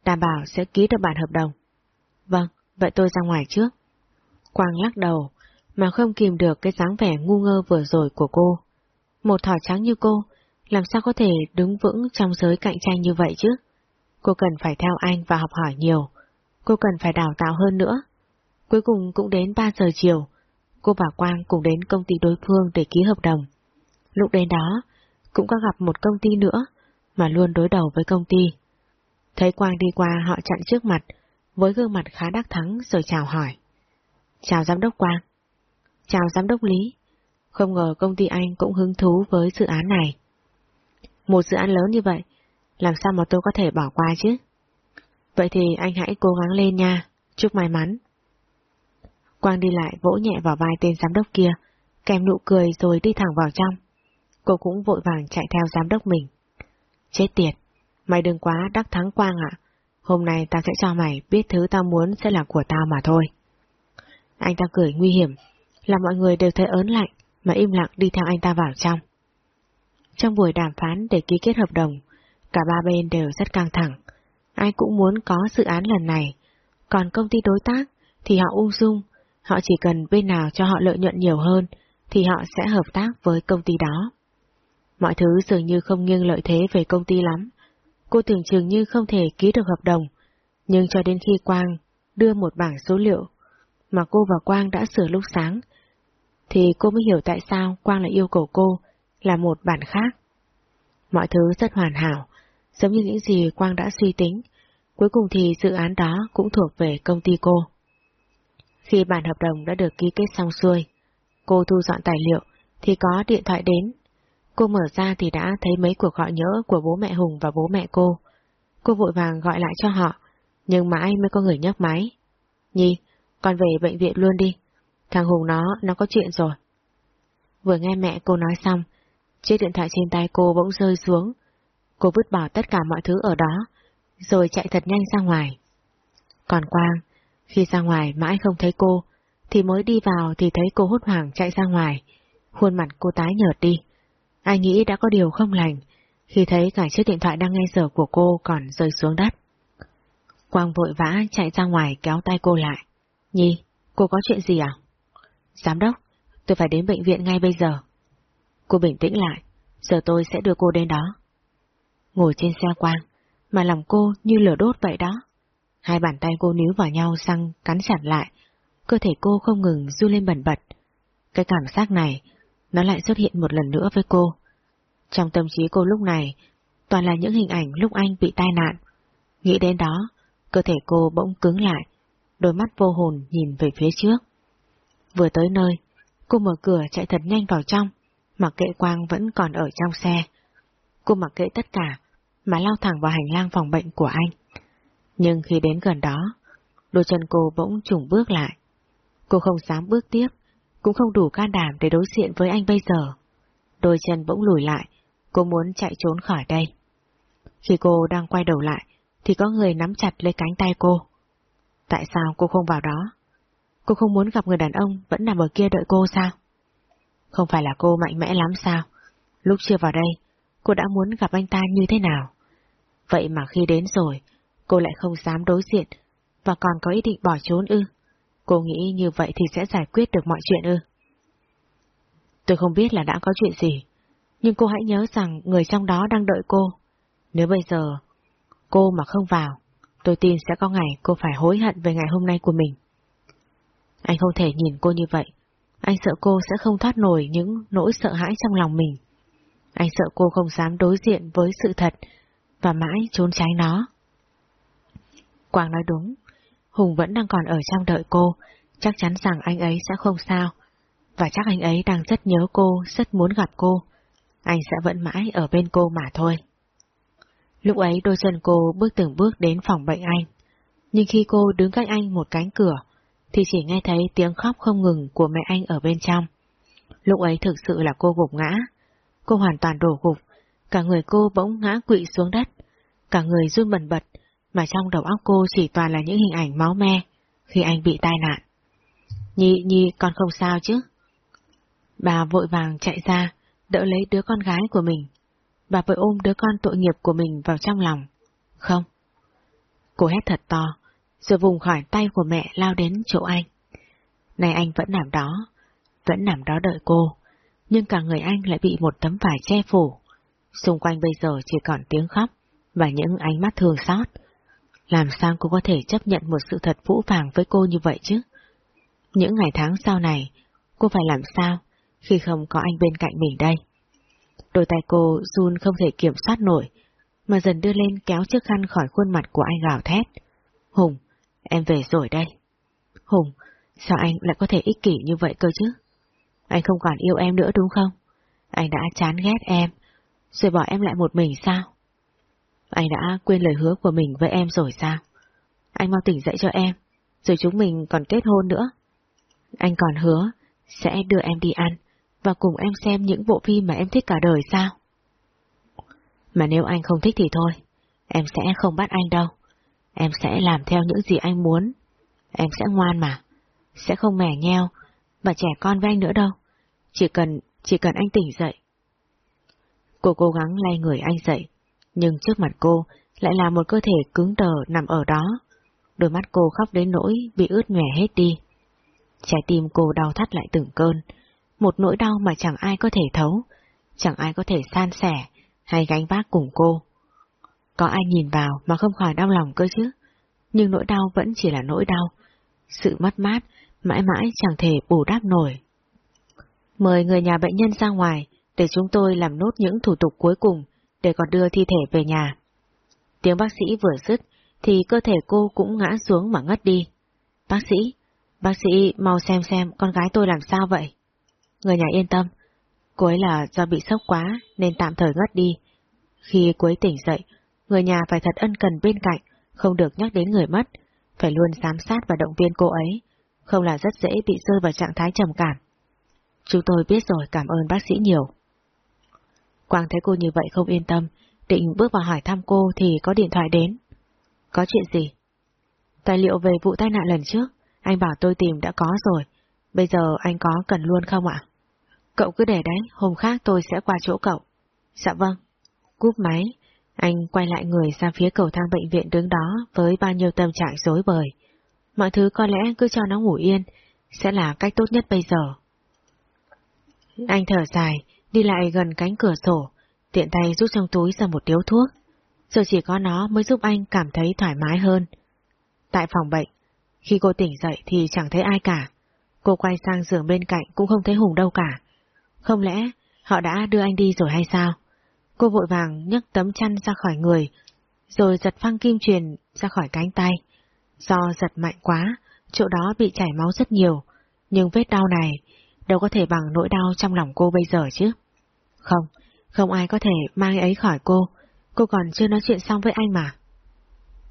S1: đảm bảo sẽ ký được bản hợp đồng. Vâng, vậy tôi ra ngoài trước. Quang lắc đầu, mà không kìm được cái dáng vẻ ngu ngơ vừa rồi của cô. Một thỏ trắng như cô, làm sao có thể đứng vững trong giới cạnh tranh như vậy chứ? Cô cần phải theo anh và học hỏi nhiều. Cô cần phải đào tạo hơn nữa. Cuối cùng cũng đến 3 giờ chiều, cô và Quang cùng đến công ty đối phương để ký hợp đồng. Lúc đến đó, cũng có gặp một công ty nữa, mà luôn đối đầu với công ty. Thấy Quang đi qua họ chặn trước mặt, với gương mặt khá đắc thắng rồi chào hỏi. Chào giám đốc Quang. Chào giám đốc Lý. Không ngờ công ty anh cũng hứng thú với dự án này. Một dự án lớn như vậy, làm sao mà tôi có thể bỏ qua chứ? Vậy thì anh hãy cố gắng lên nha, chúc may mắn. Quang đi lại vỗ nhẹ vào vai tên giám đốc kia, kèm nụ cười rồi đi thẳng vào trong. Cô cũng vội vàng chạy theo giám đốc mình. Chết tiệt, mày đừng quá đắc thắng Quang ạ. Hôm nay tao sẽ cho mày biết thứ tao muốn sẽ là của tao mà thôi. Anh ta cười nguy hiểm, làm mọi người đều thấy ớn lạnh mà im lặng đi theo anh ta vào trong. Trong buổi đàm phán để ký kết hợp đồng, cả ba bên đều rất căng thẳng. Ai cũng muốn có dự án lần này, còn công ty đối tác thì họ ung dung, họ chỉ cần bên nào cho họ lợi nhuận nhiều hơn thì họ sẽ hợp tác với công ty đó. Mọi thứ dường như không nghiêng lợi thế về công ty lắm. Cô tưởng chừng như không thể ký được hợp đồng, nhưng cho đến khi Quang đưa một bảng số liệu mà cô và Quang đã sửa lúc sáng, thì cô mới hiểu tại sao Quang lại yêu cầu cô là một bản khác. Mọi thứ rất hoàn hảo, giống như những gì Quang đã suy tính, cuối cùng thì dự án đó cũng thuộc về công ty cô. Khi bản hợp đồng đã được ký kết xong xuôi, cô thu dọn tài liệu thì có điện thoại đến. Cô mở ra thì đã thấy mấy cuộc gọi nhỡ của bố mẹ Hùng và bố mẹ cô. Cô vội vàng gọi lại cho họ, nhưng mãi mới có người nhấc máy. Nhi, con về bệnh viện luôn đi. Thằng Hùng nó, nó có chuyện rồi. Vừa nghe mẹ cô nói xong, chiếc điện thoại trên tay cô bỗng rơi xuống. Cô vứt bỏ tất cả mọi thứ ở đó, rồi chạy thật nhanh ra ngoài. Còn Quang, khi ra ngoài mãi không thấy cô, thì mới đi vào thì thấy cô hốt hoảng chạy ra ngoài. Khuôn mặt cô tái nhợt đi. Ai nghĩ đã có điều không lành, khi thấy cả chiếc điện thoại đang nghe giờ của cô còn rơi xuống đất. Quang vội vã chạy ra ngoài kéo tay cô lại. Nhi, cô có chuyện gì à? Giám đốc, tôi phải đến bệnh viện ngay bây giờ. Cô bình tĩnh lại, giờ tôi sẽ đưa cô đến đó. Ngồi trên xe quang, mà lòng cô như lửa đốt vậy đó. Hai bàn tay cô níu vào nhau sang cắn chặt lại, cơ thể cô không ngừng du lên bẩn bật. Cái cảm giác này, nó lại xuất hiện một lần nữa với cô. Trong tâm trí cô lúc này, toàn là những hình ảnh lúc anh bị tai nạn. Nghĩ đến đó, cơ thể cô bỗng cứng lại, đôi mắt vô hồn nhìn về phía trước. Vừa tới nơi, cô mở cửa chạy thật nhanh vào trong, mặc kệ Quang vẫn còn ở trong xe. Cô mặc kệ tất cả, mà lao thẳng vào hành lang phòng bệnh của anh. Nhưng khi đến gần đó, đôi chân cô bỗng trùng bước lại. Cô không dám bước tiếp, cũng không đủ can đảm để đối diện với anh bây giờ. Đôi chân bỗng lùi lại, cô muốn chạy trốn khỏi đây. Khi cô đang quay đầu lại, thì có người nắm chặt lấy cánh tay cô. Tại sao cô không vào đó? Cô không muốn gặp người đàn ông vẫn nằm ở kia đợi cô sao? Không phải là cô mạnh mẽ lắm sao? Lúc chưa vào đây, cô đã muốn gặp anh ta như thế nào? Vậy mà khi đến rồi, cô lại không dám đối diện, và còn có ý định bỏ trốn ư? Cô nghĩ như vậy thì sẽ giải quyết được mọi chuyện ư? Tôi không biết là đã có chuyện gì, nhưng cô hãy nhớ rằng người trong đó đang đợi cô. Nếu bây giờ cô mà không vào, tôi tin sẽ có ngày cô phải hối hận về ngày hôm nay của mình. Anh không thể nhìn cô như vậy. Anh sợ cô sẽ không thoát nổi những nỗi sợ hãi trong lòng mình. Anh sợ cô không dám đối diện với sự thật và mãi trốn tránh nó. Quang nói đúng, Hùng vẫn đang còn ở trong đợi cô, chắc chắn rằng anh ấy sẽ không sao. Và chắc anh ấy đang rất nhớ cô, rất muốn gặp cô. Anh sẽ vẫn mãi ở bên cô mà thôi. Lúc ấy đôi chân cô bước từng bước đến phòng bệnh anh. Nhưng khi cô đứng cách anh một cánh cửa, thì chỉ nghe thấy tiếng khóc không ngừng của mẹ anh ở bên trong. Lúc ấy thực sự là cô gục ngã. Cô hoàn toàn đổ gục, cả người cô bỗng ngã quỵ xuống đất, cả người run bần bật, mà trong đầu óc cô chỉ toàn là những hình ảnh máu me khi anh bị tai nạn. Nhi, Nhi, con không sao chứ? Bà vội vàng chạy ra, đỡ lấy đứa con gái của mình. Bà vội ôm đứa con tội nghiệp của mình vào trong lòng. Không. Cô hét thật to, rồi vùng khỏi tay của mẹ lao đến chỗ anh. Này anh vẫn nằm đó, vẫn nằm đó đợi cô, nhưng cả người anh lại bị một tấm vải che phủ. Xung quanh bây giờ chỉ còn tiếng khóc và những ánh mắt thương xót. Làm sao cô có thể chấp nhận một sự thật vũ vàng với cô như vậy chứ? Những ngày tháng sau này, cô phải làm sao khi không có anh bên cạnh mình đây? Đôi tay cô run không thể kiểm soát nổi, mà dần đưa lên kéo chiếc khăn khỏi khuôn mặt của anh gào thét. Hùng, em về rồi đây. Hùng, sao anh lại có thể ích kỷ như vậy cơ chứ? Anh không còn yêu em nữa đúng không? Anh đã chán ghét em, rồi bỏ em lại một mình sao? Anh đã quên lời hứa của mình với em rồi sao? Anh mau tỉnh dậy cho em, rồi chúng mình còn kết hôn nữa. Anh còn hứa sẽ đưa em đi ăn và cùng em xem những bộ phim mà em thích cả đời sao? Mà nếu anh không thích thì thôi, em sẽ không bắt anh đâu. Em sẽ làm theo những gì anh muốn. Em sẽ ngoan mà, sẽ không mẻ nheo và trẻ con với anh nữa đâu. Chỉ cần, chỉ cần anh tỉnh dậy. Cô cố gắng lay người anh dậy, nhưng trước mặt cô lại là một cơ thể cứng đờ nằm ở đó. Đôi mắt cô khóc đến nỗi bị ướt nhòe hết đi. Trái tim cô đau thắt lại từng cơn, một nỗi đau mà chẳng ai có thể thấu, chẳng ai có thể san sẻ hay gánh vác cùng cô. Có ai nhìn vào mà không khỏi đau lòng cơ chứ, nhưng nỗi đau vẫn chỉ là nỗi đau. Sự mất mát mãi mãi chẳng thể bù đắp nổi. Mời người nhà bệnh nhân ra ngoài để chúng tôi làm nốt những thủ tục cuối cùng để còn đưa thi thể về nhà. Tiếng bác sĩ vừa dứt thì cơ thể cô cũng ngã xuống mà ngất đi. Bác sĩ, bác sĩ mau xem xem con gái tôi làm sao vậy. Người nhà yên tâm, cô ấy là do bị sốc quá nên tạm thời ngất đi. Khi cô ấy tỉnh dậy, người nhà phải thật ân cần bên cạnh, không được nhắc đến người mất, phải luôn giám sát và động viên cô ấy, không là rất dễ bị rơi vào trạng thái trầm cảm. Chúng tôi biết rồi, cảm ơn bác sĩ nhiều. Quang thấy cô như vậy không yên tâm, định bước vào hỏi thăm cô thì có điện thoại đến. Có chuyện gì? Tài liệu về vụ tai nạn lần trước, anh bảo tôi tìm đã có rồi, bây giờ anh có cần luôn không ạ? Cậu cứ để đấy, hôm khác tôi sẽ qua chỗ cậu. Dạ vâng. Cúp máy, anh quay lại người ra phía cầu thang bệnh viện đứng đó với bao nhiêu tâm trạng rối bời. Mọi thứ có lẽ cứ cho nó ngủ yên, sẽ là cách tốt nhất bây giờ. Anh thở dài, đi lại gần cánh cửa sổ, tiện tay rút trong túi ra một điếu thuốc. Giờ chỉ có nó mới giúp anh cảm thấy thoải mái hơn. Tại phòng bệnh, khi cô tỉnh dậy thì chẳng thấy ai cả. Cô quay sang giường bên cạnh cũng không thấy Hùng đâu cả. Không lẽ họ đã đưa anh đi rồi hay sao? Cô vội vàng nhấc tấm chăn ra khỏi người, rồi giật phăng kim truyền ra khỏi cánh tay. Do giật mạnh quá, chỗ đó bị chảy máu rất nhiều, nhưng vết đau này đâu có thể bằng nỗi đau trong lòng cô bây giờ chứ. Không, không ai có thể mang ấy khỏi cô, cô còn chưa nói chuyện xong với anh mà.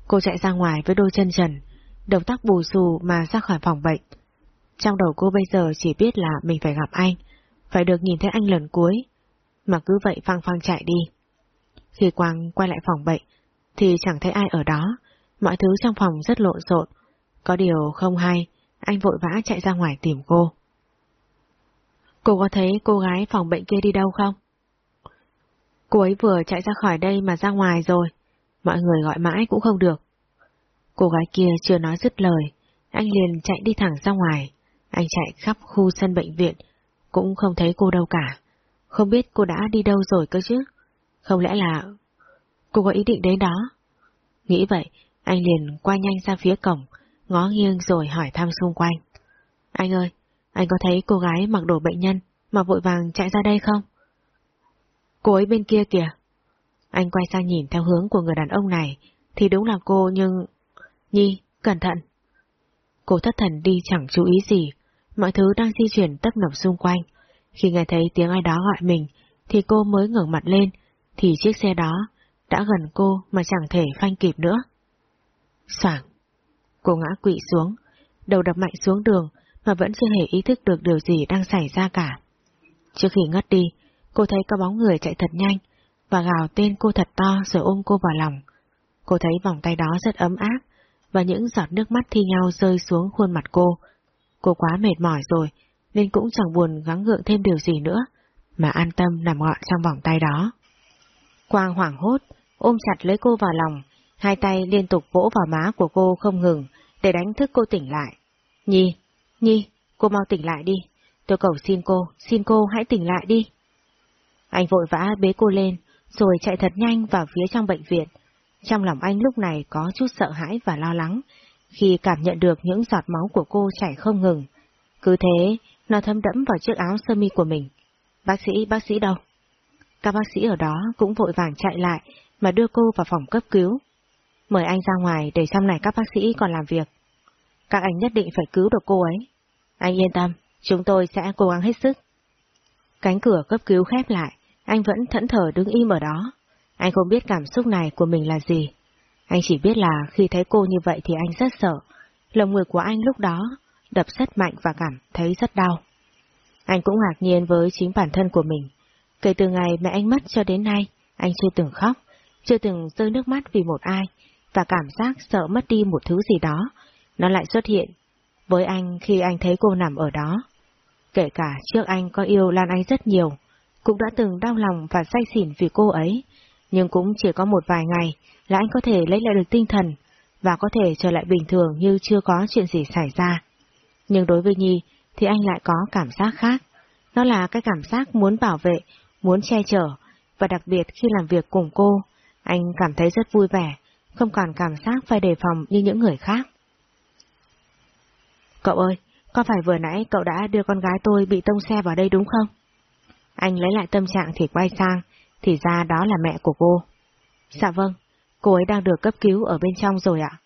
S1: Cô chạy ra ngoài với đôi chân trần, đầu tóc bù xù mà ra khỏi phòng bệnh. Trong đầu cô bây giờ chỉ biết là mình phải gặp anh, phải được nhìn thấy anh lần cuối, mà cứ vậy phang phang chạy đi. Khi Quang quay lại phòng bệnh, thì chẳng thấy ai ở đó, mọi thứ trong phòng rất lộn xộn, có điều không hay, anh vội vã chạy ra ngoài tìm cô. Cô có thấy cô gái phòng bệnh kia đi đâu không? Cô ấy vừa chạy ra khỏi đây mà ra ngoài rồi, mọi người gọi mãi cũng không được. Cô gái kia chưa nói dứt lời, anh liền chạy đi thẳng ra ngoài, anh chạy khắp khu sân bệnh viện, cũng không thấy cô đâu cả. Không biết cô đã đi đâu rồi cơ chứ? Không lẽ là cô có ý định đến đó? Nghĩ vậy, anh liền quay nhanh ra phía cổng, ngó nghiêng rồi hỏi thăm xung quanh. Anh ơi, anh có thấy cô gái mặc đồ bệnh nhân mà vội vàng chạy ra đây không? Cô ấy bên kia kìa. Anh quay sang nhìn theo hướng của người đàn ông này, thì đúng là cô nhưng... Nhi, cẩn thận. Cô thất thần đi chẳng chú ý gì, mọi thứ đang di chuyển tấp nập xung quanh. Khi nghe thấy tiếng ai đó gọi mình, thì cô mới ngẩng mặt lên, thì chiếc xe đó đã gần cô mà chẳng thể phanh kịp nữa. Soảng! Cô ngã quỵ xuống, đầu đập mạnh xuống đường mà vẫn chưa hề ý thức được điều gì đang xảy ra cả. Trước khi ngất đi, cô thấy có bóng người chạy thật nhanh và gào tên cô thật to rồi ôm cô vào lòng. Cô thấy vòng tay đó rất ấm áp và những giọt nước mắt thi nhau rơi xuống khuôn mặt cô. Cô quá mệt mỏi rồi nên cũng chẳng buồn gắng gượng thêm điều gì nữa mà an tâm nằm gọn trong vòng tay đó. Quang hoảng hốt, ôm chặt lấy cô vào lòng, hai tay liên tục vỗ vào má của cô không ngừng để đánh thức cô tỉnh lại. Nhi, Nhi, cô mau tỉnh lại đi, tôi cầu xin cô, xin cô hãy tỉnh lại đi. Anh vội vã bế cô lên, rồi chạy thật nhanh vào phía trong bệnh viện. Trong lòng anh lúc này có chút sợ hãi và lo lắng, khi cảm nhận được những giọt máu của cô chảy không ngừng. Cứ thế, nó thấm đẫm vào chiếc áo sơ mi của mình. Bác sĩ, bác sĩ đâu? Các bác sĩ ở đó cũng vội vàng chạy lại mà đưa cô vào phòng cấp cứu. Mời anh ra ngoài để sau này các bác sĩ còn làm việc. Các anh nhất định phải cứu được cô ấy. Anh yên tâm, chúng tôi sẽ cố gắng hết sức. Cánh cửa cấp cứu khép lại, anh vẫn thẫn thờ đứng im ở đó. Anh không biết cảm xúc này của mình là gì. Anh chỉ biết là khi thấy cô như vậy thì anh rất sợ. Lồng người của anh lúc đó đập rất mạnh và cảm thấy rất đau. Anh cũng ngạc nhiên với chính bản thân của mình. Kể từ ngày mẹ anh mất cho đến nay, anh chưa từng khóc, chưa từng rơi nước mắt vì một ai, và cảm giác sợ mất đi một thứ gì đó, nó lại xuất hiện với anh khi anh thấy cô nằm ở đó. Kể cả trước anh có yêu Lan Anh rất nhiều, cũng đã từng đau lòng và say xỉn vì cô ấy, nhưng cũng chỉ có một vài ngày là anh có thể lấy lại được tinh thần và có thể trở lại bình thường như chưa có chuyện gì xảy ra. Nhưng đối với Nhi thì anh lại có cảm giác khác. Nó là cái cảm giác muốn bảo vệ, muốn che chở, và đặc biệt khi làm việc cùng cô, anh cảm thấy rất vui vẻ, không còn cảm giác phải đề phòng như những người khác. Cậu ơi, có phải vừa nãy cậu đã đưa con gái tôi bị tông xe vào đây đúng không? Anh lấy lại tâm trạng thì quay sang, thì ra đó là mẹ của cô. Dạ vâng, cô ấy đang được cấp cứu ở bên trong rồi ạ.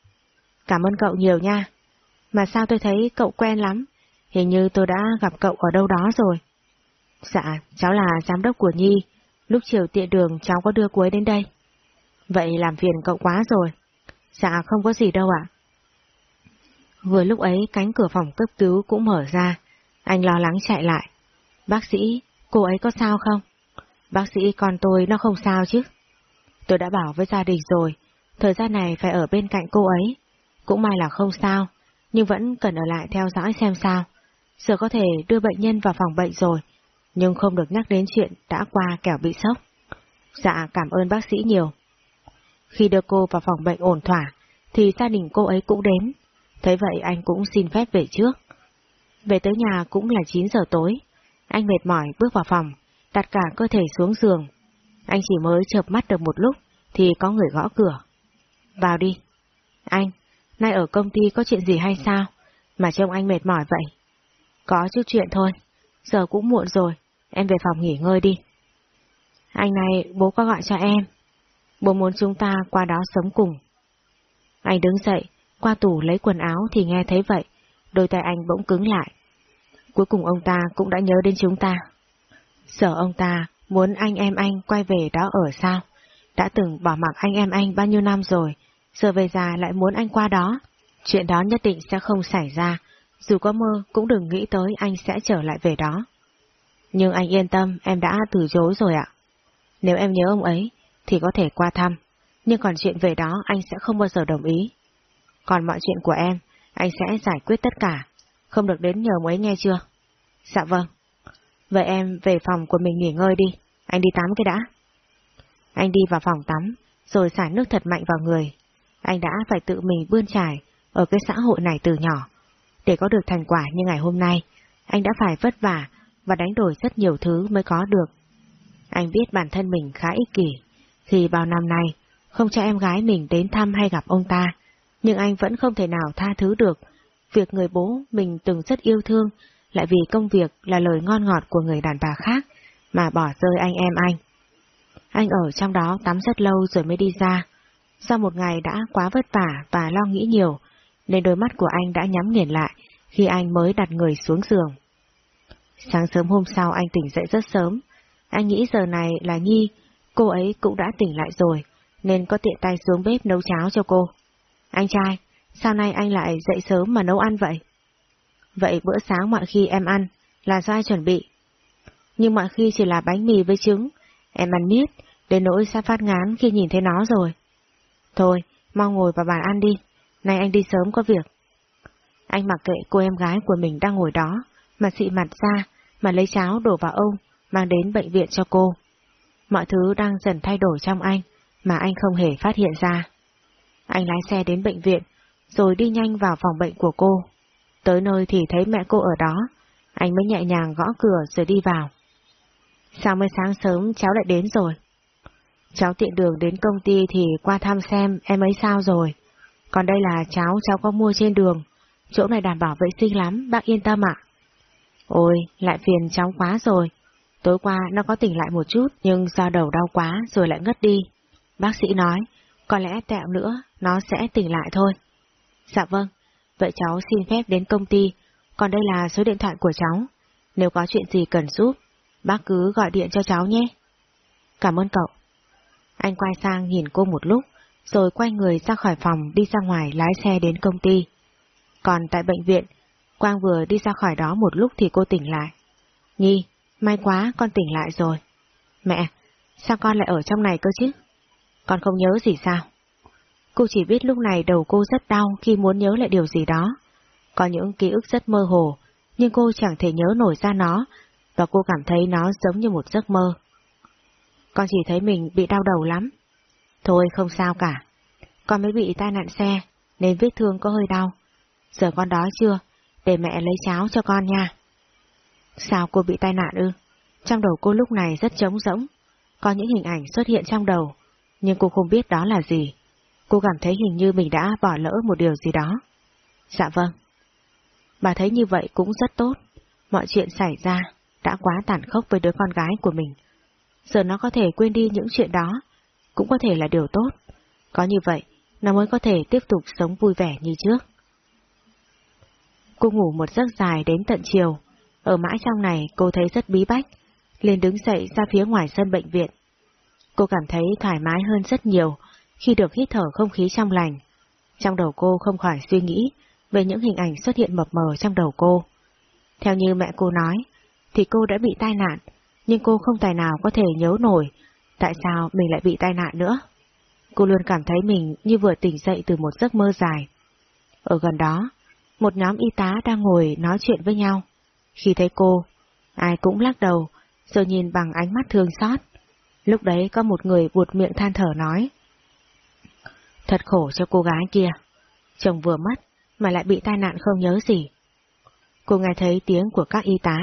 S1: Cảm ơn cậu nhiều nha. Mà sao tôi thấy cậu quen lắm, hình như tôi đã gặp cậu ở đâu đó rồi. Dạ, cháu là giám đốc của Nhi, lúc chiều tiện đường cháu có đưa cuối đến đây. Vậy làm phiền cậu quá rồi. Dạ không có gì đâu ạ. Vừa lúc ấy cánh cửa phòng cấp cứu cũng mở ra, anh lo lắng chạy lại. Bác sĩ, cô ấy có sao không? Bác sĩ con tôi nó không sao chứ. Tôi đã bảo với gia đình rồi, thời gian này phải ở bên cạnh cô ấy. Cũng may là không sao, nhưng vẫn cần ở lại theo dõi xem sao. Giờ có thể đưa bệnh nhân vào phòng bệnh rồi, nhưng không được nhắc đến chuyện đã qua kẻo bị sốc. Dạ cảm ơn bác sĩ nhiều. Khi đưa cô vào phòng bệnh ổn thỏa, thì gia đình cô ấy cũng đến. Thấy vậy anh cũng xin phép về trước. Về tới nhà cũng là 9 giờ tối. Anh mệt mỏi bước vào phòng, đặt cả cơ thể xuống giường. Anh chỉ mới chợp mắt được một lúc, thì có người gõ cửa. Vào đi. Anh, nay ở công ty có chuyện gì hay sao? Mà trông anh mệt mỏi vậy. Có chút chuyện thôi. Giờ cũng muộn rồi, em về phòng nghỉ ngơi đi. Anh này, bố có gọi cho em. Bố muốn chúng ta qua đó sống cùng. Anh đứng dậy, qua tủ lấy quần áo thì nghe thấy vậy, đôi tay anh bỗng cứng lại. Cuối cùng ông ta cũng đã nhớ đến chúng ta. Sợ ông ta muốn anh em anh quay về đó ở sao? Đã từng bỏ mặc anh em anh bao nhiêu năm rồi, giờ về già lại muốn anh qua đó. Chuyện đó nhất định sẽ không xảy ra, dù có mơ cũng đừng nghĩ tới anh sẽ trở lại về đó. Nhưng anh yên tâm, em đã từ chối rồi ạ. Nếu em nhớ ông ấy, thì có thể qua thăm, nhưng còn chuyện về đó anh sẽ không bao giờ đồng ý. Còn mọi chuyện của em, anh sẽ giải quyết tất cả, không được đến nhờ ông ấy nghe chưa? Dạ vâng. Vậy em về phòng của mình nghỉ ngơi đi, anh đi tắm cái đã. Anh đi vào phòng tắm, rồi xả nước thật mạnh vào người. Anh đã phải tự mình bươn trải ở cái xã hội này từ nhỏ. Để có được thành quả như ngày hôm nay, anh đã phải vất vả và đánh đổi rất nhiều thứ mới có được. Anh biết bản thân mình khá ích kỷ, khi bao năm nay không cho em gái mình đến thăm hay gặp ông ta, nhưng anh vẫn không thể nào tha thứ được việc người bố mình từng rất yêu thương, lại vì công việc là lời ngon ngọt của người đàn bà khác mà bỏ rơi anh em anh. Anh ở trong đó tắm rất lâu rồi mới đi ra. Sau một ngày đã quá vất vả và lo nghĩ nhiều, nên đôi mắt của anh đã nhắm nghiền lại khi anh mới đặt người xuống giường. Sáng sớm hôm sau anh tỉnh dậy rất sớm. Anh nghĩ giờ này là Nhi, cô ấy cũng đã tỉnh lại rồi, nên có tiện tay xuống bếp nấu cháo cho cô. Anh trai, sao nay anh lại dậy sớm mà nấu ăn vậy? Vậy bữa sáng mọi khi em ăn, là do ai chuẩn bị? Nhưng mọi khi chỉ là bánh mì với trứng, em ăn miết, đến nỗi sắp phát ngán khi nhìn thấy nó rồi. Thôi, mau ngồi vào bàn ăn đi, nay anh đi sớm có việc. Anh mặc kệ cô em gái của mình đang ngồi đó, mà xị mặt ra, mà lấy cháo đổ vào ông, mang đến bệnh viện cho cô. Mọi thứ đang dần thay đổi trong anh, mà anh không hề phát hiện ra. Anh lái xe đến bệnh viện, rồi đi nhanh vào phòng bệnh của cô. Tới nơi thì thấy mẹ cô ở đó, anh mới nhẹ nhàng gõ cửa rồi đi vào. Sao mới sáng sớm cháu lại đến rồi? Cháu tiện đường đến công ty thì qua thăm xem em ấy sao rồi. Còn đây là cháu cháu có mua trên đường, chỗ này đảm bảo vệ sinh lắm, bác yên tâm ạ. Ôi, lại phiền cháu quá rồi. Tối qua nó có tỉnh lại một chút, nhưng do đầu đau quá rồi lại ngất đi. Bác sĩ nói, có lẽ tẹo nữa, nó sẽ tỉnh lại thôi. Dạ vâng, vậy cháu xin phép đến công ty, còn đây là số điện thoại của cháu. Nếu có chuyện gì cần giúp, bác cứ gọi điện cho cháu nhé. Cảm ơn cậu. Anh quay sang nhìn cô một lúc, rồi quay người ra khỏi phòng đi ra ngoài lái xe đến công ty. Còn tại bệnh viện, Quang vừa đi ra khỏi đó một lúc thì cô tỉnh lại. Nhi, may quá con tỉnh lại rồi. Mẹ, sao con lại ở trong này cơ chứ? Con không nhớ gì sao? Cô chỉ biết lúc này đầu cô rất đau khi muốn nhớ lại điều gì đó. Có những ký ức rất mơ hồ, nhưng cô chẳng thể nhớ nổi ra nó, và cô cảm thấy nó giống như một giấc mơ. Con chỉ thấy mình bị đau đầu lắm. Thôi không sao cả. Con mới bị tai nạn xe, nên vết thương có hơi đau. Giờ con đói chưa? Để mẹ lấy cháo cho con nha. Sao cô bị tai nạn ư? Trong đầu cô lúc này rất trống rỗng. Có những hình ảnh xuất hiện trong đầu, nhưng cô không biết đó là gì. Cô cảm thấy hình như mình đã bỏ lỡ một điều gì đó. Dạ vâng. Bà thấy như vậy cũng rất tốt. Mọi chuyện xảy ra đã quá tàn khốc với đứa con gái của mình. Giờ nó có thể quên đi những chuyện đó, cũng có thể là điều tốt. Có như vậy, nó mới có thể tiếp tục sống vui vẻ như trước. Cô ngủ một giấc dài đến tận chiều. Ở mãi trong này cô thấy rất bí bách, liền đứng dậy ra phía ngoài sân bệnh viện. Cô cảm thấy thoải mái hơn rất nhiều khi được hít thở không khí trong lành. Trong đầu cô không khỏi suy nghĩ về những hình ảnh xuất hiện mập mờ trong đầu cô. Theo như mẹ cô nói, thì cô đã bị tai nạn, nhưng cô không tài nào có thể nhớ nổi tại sao mình lại bị tai nạn nữa. Cô luôn cảm thấy mình như vừa tỉnh dậy từ một giấc mơ dài. Ở gần đó, một nhóm y tá đang ngồi nói chuyện với nhau. Khi thấy cô, ai cũng lắc đầu, rồi nhìn bằng ánh mắt thương xót. Lúc đấy có một người buột miệng than thở nói. Thật khổ cho cô gái kia. Chồng vừa mất, mà lại bị tai nạn không nhớ gì. Cô nghe thấy tiếng của các y tá,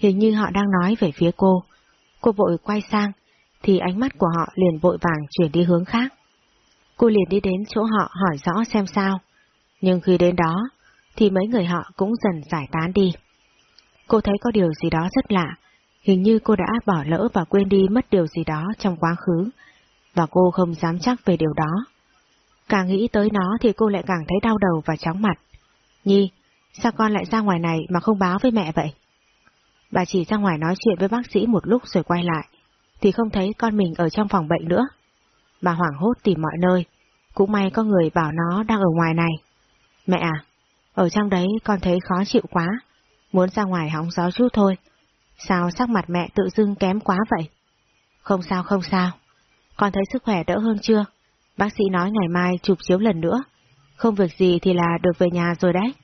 S1: hình như họ đang nói về phía cô. Cô vội quay sang, thì ánh mắt của họ liền vội vàng chuyển đi hướng khác. Cô liền đi đến chỗ họ hỏi rõ xem sao. Nhưng khi đến đó, thì mấy người họ cũng dần giải tán đi. Cô thấy có điều gì đó rất lạ, hình như cô đã bỏ lỡ và quên đi mất điều gì đó trong quá khứ, và cô không dám chắc về điều đó. Càng nghĩ tới nó thì cô lại càng thấy đau đầu và chóng mặt. Nhi, sao con lại ra ngoài này mà không báo với mẹ vậy? Bà chỉ ra ngoài nói chuyện với bác sĩ một lúc rồi quay lại, thì không thấy con mình ở trong phòng bệnh nữa. Bà hoảng hốt tìm mọi nơi, cũng may có người bảo nó đang ở ngoài này. Mẹ à, ở trong đấy con thấy khó chịu quá, muốn ra ngoài hóng gió chút thôi. Sao sắc mặt mẹ tự dưng kém quá vậy? Không sao không sao, con thấy sức khỏe đỡ hơn chưa? Bác sĩ nói ngày mai chụp chiếu lần nữa, không việc gì thì là được về nhà rồi đấy.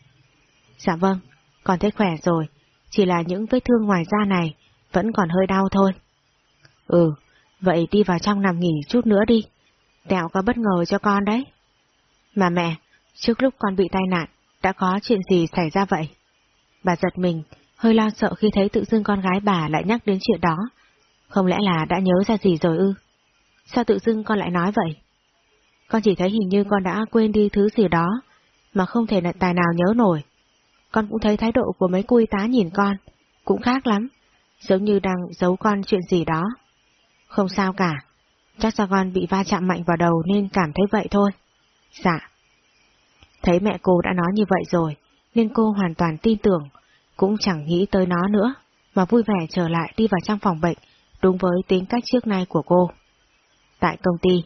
S1: Dạ vâng, con thấy khỏe rồi, chỉ là những vết thương ngoài da này vẫn còn hơi đau thôi. Ừ, vậy đi vào trong nằm nghỉ chút nữa đi, Tẹo có bất ngờ cho con đấy. Mà mẹ, trước lúc con bị tai nạn, đã có chuyện gì xảy ra vậy? Bà giật mình, hơi lo sợ khi thấy tự dưng con gái bà lại nhắc đến chuyện đó. Không lẽ là đã nhớ ra gì rồi ư? Sao tự dưng con lại nói vậy? Con chỉ thấy hình như con đã quên đi thứ gì đó, mà không thể tài nào nhớ nổi. Con cũng thấy thái độ của mấy cô y tá nhìn con, cũng khác lắm, giống như đang giấu con chuyện gì đó. Không sao cả, chắc do con bị va chạm mạnh vào đầu nên cảm thấy vậy thôi. Dạ. Thấy mẹ cô đã nói như vậy rồi, nên cô hoàn toàn tin tưởng, cũng chẳng nghĩ tới nó nữa, mà vui vẻ trở lại đi vào trong phòng bệnh, đúng với tính cách trước nay của cô. Tại công ty,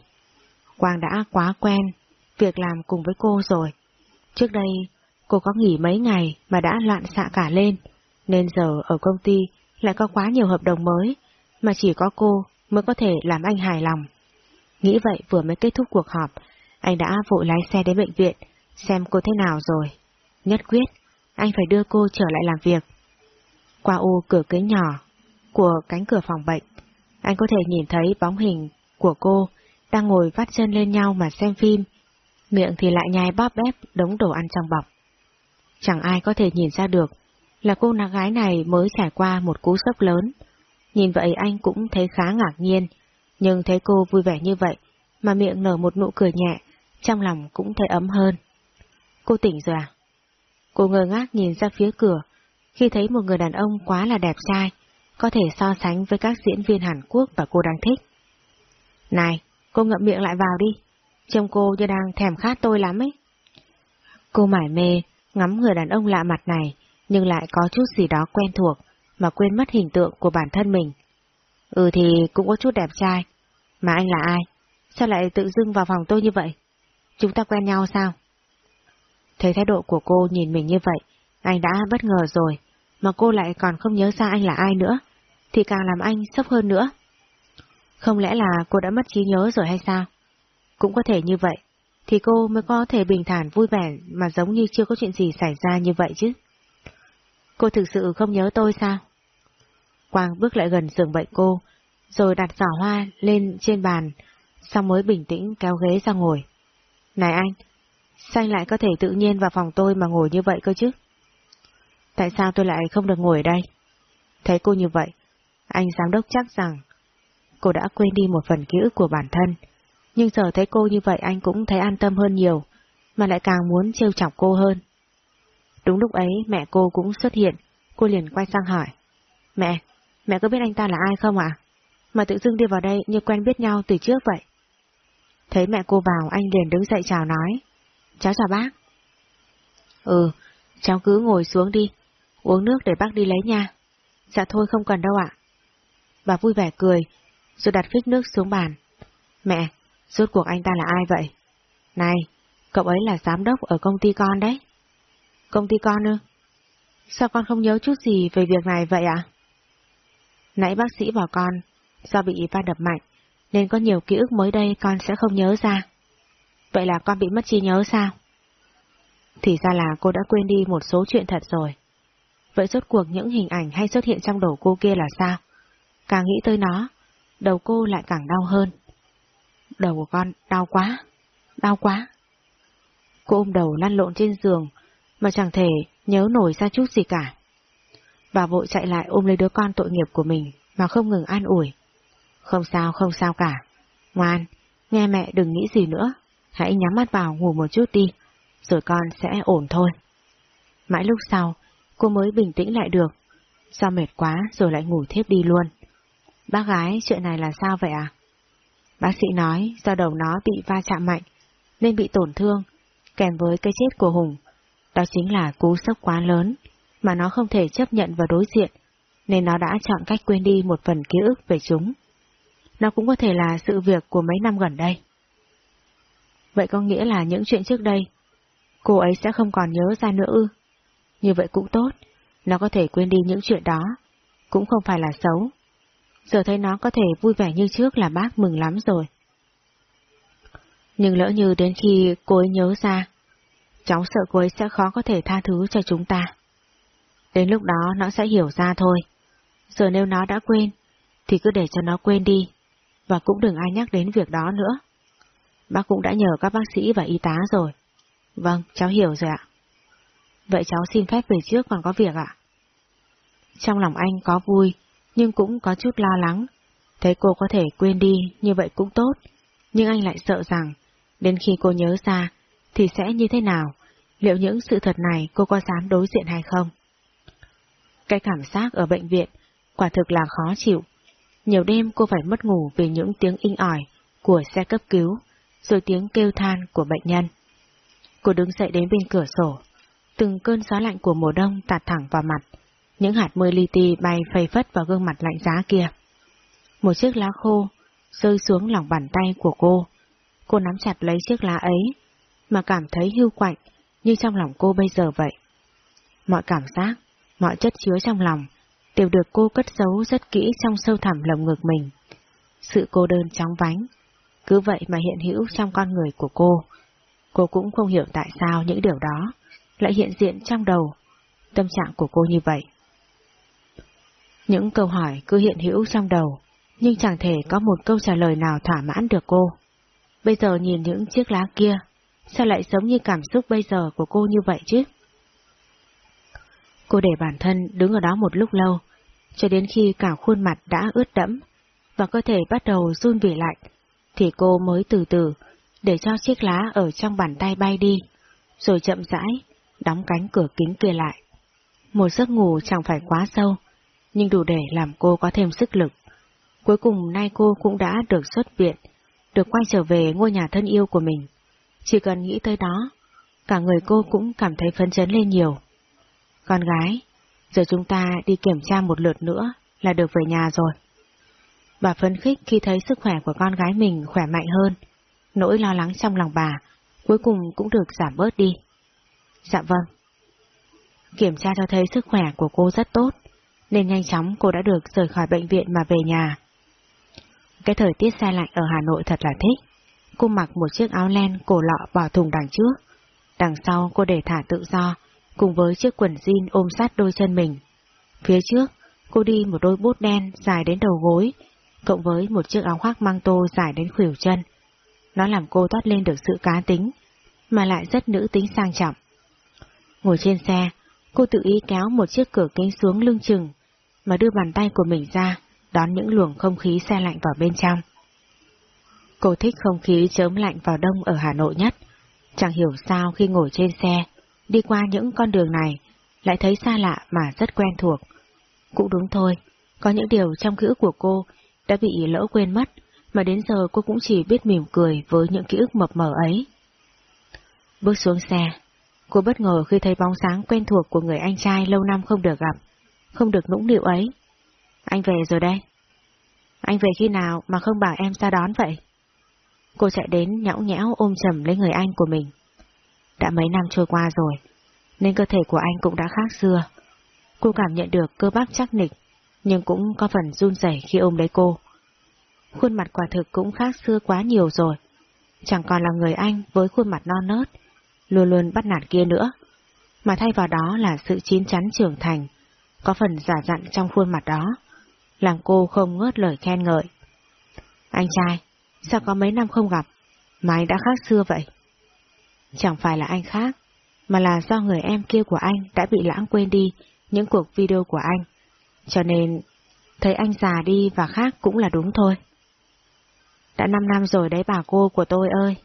S1: Quang đã quá quen việc làm cùng với cô rồi. Trước đây, cô có nghỉ mấy ngày mà đã loạn xạ cả lên, nên giờ ở công ty lại có quá nhiều hợp đồng mới, mà chỉ có cô mới có thể làm anh hài lòng. Nghĩ vậy vừa mới kết thúc cuộc họp, anh đã vội lái xe đến bệnh viện, xem cô thế nào rồi. Nhất quyết, anh phải đưa cô trở lại làm việc. Qua ô cửa kính nhỏ của cánh cửa phòng bệnh, anh có thể nhìn thấy bóng hình của cô đang ngồi vắt chân lên nhau mà xem phim, miệng thì lại nhai bóp bép đống đồ ăn trong bọc. Chẳng ai có thể nhìn ra được là cô nàng gái này mới trải qua một cú sốc lớn. Nhìn vậy anh cũng thấy khá ngạc nhiên, nhưng thấy cô vui vẻ như vậy, mà miệng nở một nụ cười nhẹ, trong lòng cũng thấy ấm hơn. Cô tỉnh rồi à? Cô ngơ ngác nhìn ra phía cửa, khi thấy một người đàn ông quá là đẹp trai, có thể so sánh với các diễn viên Hàn Quốc và cô đang thích. Này, cô ngậm miệng lại vào đi, trông cô như đang thèm khát tôi lắm ấy. Cô mải mê, ngắm người đàn ông lạ mặt này, nhưng lại có chút gì đó quen thuộc, mà quên mất hình tượng của bản thân mình. Ừ thì cũng có chút đẹp trai. Mà anh là ai? Sao lại tự dưng vào phòng tôi như vậy? Chúng ta quen nhau sao? Thấy thái độ của cô nhìn mình như vậy, anh đã bất ngờ rồi, mà cô lại còn không nhớ ra anh là ai nữa, thì càng làm anh sốc hơn nữa. Không lẽ là cô đã mất trí nhớ rồi hay sao? Cũng có thể như vậy, thì cô mới có thể bình thản vui vẻ mà giống như chưa có chuyện gì xảy ra như vậy chứ. Cô thực sự không nhớ tôi sao? Quang bước lại gần giường bệnh cô, rồi đặt giỏ hoa lên trên bàn, xong mới bình tĩnh kéo ghế ra ngồi. Này anh, sao anh lại có thể tự nhiên vào phòng tôi mà ngồi như vậy cơ chứ? Tại sao tôi lại không được ngồi ở đây? Thấy cô như vậy, anh giám đốc chắc rằng cô đã quên đi một phần ký ức của bản thân, nhưng giờ thấy cô như vậy anh cũng thấy an tâm hơn nhiều, mà lại càng muốn trêu chọc cô hơn. Đúng lúc ấy mẹ cô cũng xuất hiện, cô liền quay sang hỏi. Mẹ, mẹ có biết anh ta là ai không ạ? Mà tự dưng đi vào đây như quen biết nhau từ trước vậy. Thấy mẹ cô vào anh liền đứng dậy chào nói. Cháu chào bác. Ừ, cháu cứ ngồi xuống đi, uống nước để bác đi lấy nha. Dạ thôi không cần đâu ạ. Bà vui vẻ cười, rồi đặt phích nước xuống bàn. Mẹ, rốt cuộc anh ta là ai vậy? Này, cậu ấy là giám đốc ở công ty con đấy. Công ty con ư? Sao con không nhớ chút gì về việc này vậy ạ? Nãy bác sĩ bảo con, do bị va đập mạnh, nên có nhiều ký ức mới đây con sẽ không nhớ ra. Vậy là con bị mất trí nhớ sao? Thì ra là cô đã quên đi một số chuyện thật rồi. Vậy rốt cuộc những hình ảnh hay xuất hiện trong đầu cô kia là sao? Càng nghĩ tới nó, đầu cô lại càng đau hơn. Đầu của con đau quá, đau quá. Cô ôm đầu lăn lộn trên giường, mà chẳng thể nhớ nổi ra chút gì cả. Bà vội chạy lại ôm lấy đứa con tội nghiệp của mình mà không ngừng an ủi. Không sao, không sao cả. Ngoan, nghe mẹ đừng nghĩ gì nữa. Hãy nhắm mắt vào ngủ một chút đi, rồi con sẽ ổn thôi. Mãi lúc sau, cô mới bình tĩnh lại được. Do mệt quá rồi lại ngủ thiếp đi luôn. Bác gái, chuyện này là sao vậy à? Bác sĩ nói do đầu nó bị va chạm mạnh, nên bị tổn thương, kèm với cái chết của Hùng. Đó chính là cú sốc quá lớn, mà nó không thể chấp nhận và đối diện, nên nó đã chọn cách quên đi một phần ký ức về chúng. Nó cũng có thể là sự việc của mấy năm gần đây. Vậy có nghĩa là những chuyện trước đây, cô ấy sẽ không còn nhớ ra nữa ư? Như vậy cũng tốt, nó có thể quên đi những chuyện đó, cũng không phải là xấu. Giờ thấy nó có thể vui vẻ như trước là bác mừng lắm rồi. Nhưng lỡ như đến khi cô ấy nhớ ra, cháu sợ cô ấy sẽ khó có thể tha thứ cho chúng ta. Đến lúc đó nó sẽ hiểu ra thôi. Giờ nếu nó đã quên, thì cứ để cho nó quên đi, và cũng đừng ai nhắc đến việc đó nữa. Bác cũng đã nhờ các bác sĩ và y tá rồi. Vâng, cháu hiểu rồi ạ. Vậy cháu xin phép về trước còn có việc ạ. Trong lòng anh có vui, nhưng cũng có chút lo lắng. Thấy cô có thể quên đi như vậy cũng tốt, nhưng anh lại sợ rằng, đến khi cô nhớ ra, thì sẽ như thế nào? Liệu những sự thật này cô có dám đối diện hay không? Cái cảm giác ở bệnh viện quả thực là khó chịu. Nhiều đêm cô phải mất ngủ vì những tiếng inh ỏi của xe cấp cứu, rồi tiếng kêu than của bệnh nhân. Cô đứng dậy đến bên cửa sổ, từng cơn gió lạnh của mùa đông tạt thẳng vào mặt, những hạt mưa li ti bay phây phất vào gương mặt lạnh giá kia. Một chiếc lá khô rơi xuống lòng bàn tay của cô. Cô nắm chặt lấy chiếc lá ấy, mà cảm thấy hưu quạnh như trong lòng cô bây giờ vậy. Mọi cảm giác, mọi chất chứa trong lòng đều được cô cất giấu rất kỹ trong sâu thẳm lồng ngực mình. Sự cô đơn chóng vánh, cứ vậy mà hiện hữu trong con người của cô. Cô cũng không hiểu tại sao những điều đó lại hiện diện trong đầu, tâm trạng của cô như vậy. Những câu hỏi cứ hiện hữu trong đầu, nhưng chẳng thể có một câu trả lời nào thỏa mãn được cô. Bây giờ nhìn những chiếc lá kia, sao lại giống như cảm xúc bây giờ của cô như vậy chứ? Cô để bản thân đứng ở đó một lúc lâu, cho đến khi cả khuôn mặt đã ướt đẫm và cơ thể bắt đầu run vì lạnh, thì cô mới từ từ để cho chiếc lá ở trong bàn tay bay đi, rồi chậm rãi đóng cánh cửa kính kia lại. Một giấc ngủ chẳng phải quá sâu, nhưng đủ để làm cô có thêm sức lực. Cuối cùng nay cô cũng đã được xuất viện, được quay trở về ngôi nhà thân yêu của mình. Chỉ cần nghĩ tới đó, cả người cô cũng cảm thấy phấn chấn lên nhiều. Con gái, Giờ chúng ta đi kiểm tra một lượt nữa là được về nhà rồi. Bà phấn khích khi thấy sức khỏe của con gái mình khỏe mạnh hơn. Nỗi lo lắng trong lòng bà cuối cùng cũng được giảm bớt đi. Dạ vâng. Kiểm tra cho thấy sức khỏe của cô rất tốt, nên nhanh chóng cô đã được rời khỏi bệnh viện mà về nhà. Cái thời tiết xe lạnh ở Hà Nội thật là thích. Cô mặc một chiếc áo len cổ lọ bỏ thùng đằng trước. Đằng sau cô để thả tự do, cùng với chiếc quần jean ôm sát đôi chân mình. Phía trước, cô đi một đôi bút đen dài đến đầu gối, cộng với một chiếc áo khoác mang tô dài đến khuỷu chân. Nó làm cô toát lên được sự cá tính, mà lại rất nữ tính sang trọng. Ngồi trên xe, cô tự ý kéo một chiếc cửa kính xuống lưng chừng, mà đưa bàn tay của mình ra, đón những luồng không khí xe lạnh vào bên trong. Cô thích không khí chớm lạnh vào đông ở Hà Nội nhất. Chẳng hiểu sao khi ngồi trên xe, đi qua những con đường này, lại thấy xa lạ mà rất quen thuộc. Cũng đúng thôi, có những điều trong ký ức của cô đã bị lỡ quên mất, mà đến giờ cô cũng chỉ biết mỉm cười với những ký ức mập mờ ấy. Bước xuống xe, cô bất ngờ khi thấy bóng sáng quen thuộc của người anh trai lâu năm không được gặp, không được nũng nịu ấy. Anh về rồi đây. Anh về khi nào mà không bảo em ra đón vậy? Cô chạy đến nhõng nhẽo ôm chầm lấy người anh của mình. Đã mấy năm trôi qua rồi, nên cơ thể của anh cũng đã khác xưa. Cô cảm nhận được cơ bắp chắc nịch, nhưng cũng có phần run rẩy khi ôm lấy cô. Khuôn mặt quả thực cũng khác xưa quá nhiều rồi. Chẳng còn là người anh với khuôn mặt non nớt, luôn luôn bắt nạt kia nữa. Mà thay vào đó là sự chín chắn trưởng thành, có phần giả dặn trong khuôn mặt đó, làm cô không ngớt lời khen ngợi. Anh trai, sao có mấy năm không gặp, mà anh đã khác xưa vậy? Chẳng phải là anh khác, mà là do người em kia của anh đã bị lãng quên đi những cuộc video của anh, cho nên thấy anh già đi và khác cũng là đúng thôi. Đã 5 năm rồi đấy bà cô của tôi ơi,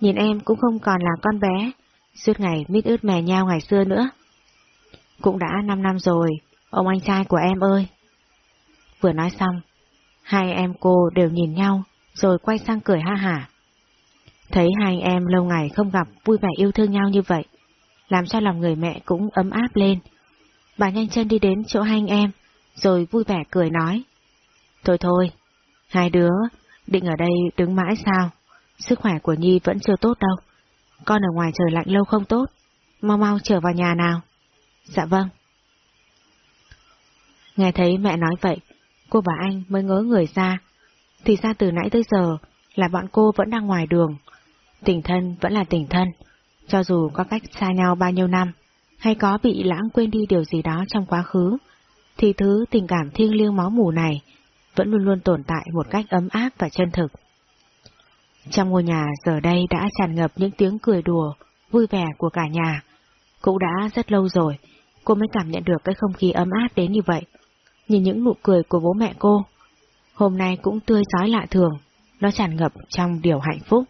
S1: nhìn em cũng không còn là con bé, suốt ngày mít ướt mè nhau ngày xưa nữa. Cũng đã 5 năm rồi, ông anh trai của em ơi. Vừa nói xong, hai em cô đều nhìn nhau, rồi quay sang cười ha hả. Thấy hai em lâu ngày không gặp vui vẻ yêu thương nhau như vậy, làm cho lòng người mẹ cũng ấm áp lên. Bà nhanh chân đi đến chỗ hai anh em, rồi vui vẻ cười nói. Thôi thôi, hai đứa định ở đây đứng mãi sao? Sức khỏe của Nhi vẫn chưa tốt đâu. Con ở ngoài trời lạnh lâu không tốt, mau mau trở vào nhà nào. Dạ vâng. Nghe thấy mẹ nói vậy, cô và anh mới ngớ người ra. Thì ra từ nãy tới giờ là bọn cô vẫn đang ngoài đường. Tình thân vẫn là tình thân, cho dù có cách xa nhau bao nhiêu năm, hay có bị lãng quên đi điều gì đó trong quá khứ, thì thứ tình cảm thiêng liêng máu mù này vẫn luôn luôn tồn tại một cách ấm áp và chân thực. Trong ngôi nhà giờ đây đã tràn ngập những tiếng cười đùa, vui vẻ của cả nhà. Cũng đã rất lâu rồi, cô mới cảm nhận được cái không khí ấm áp đến như vậy. Nhìn những nụ cười của bố mẹ cô, hôm nay cũng tươi giói lạ thường, nó tràn ngập trong điều hạnh phúc.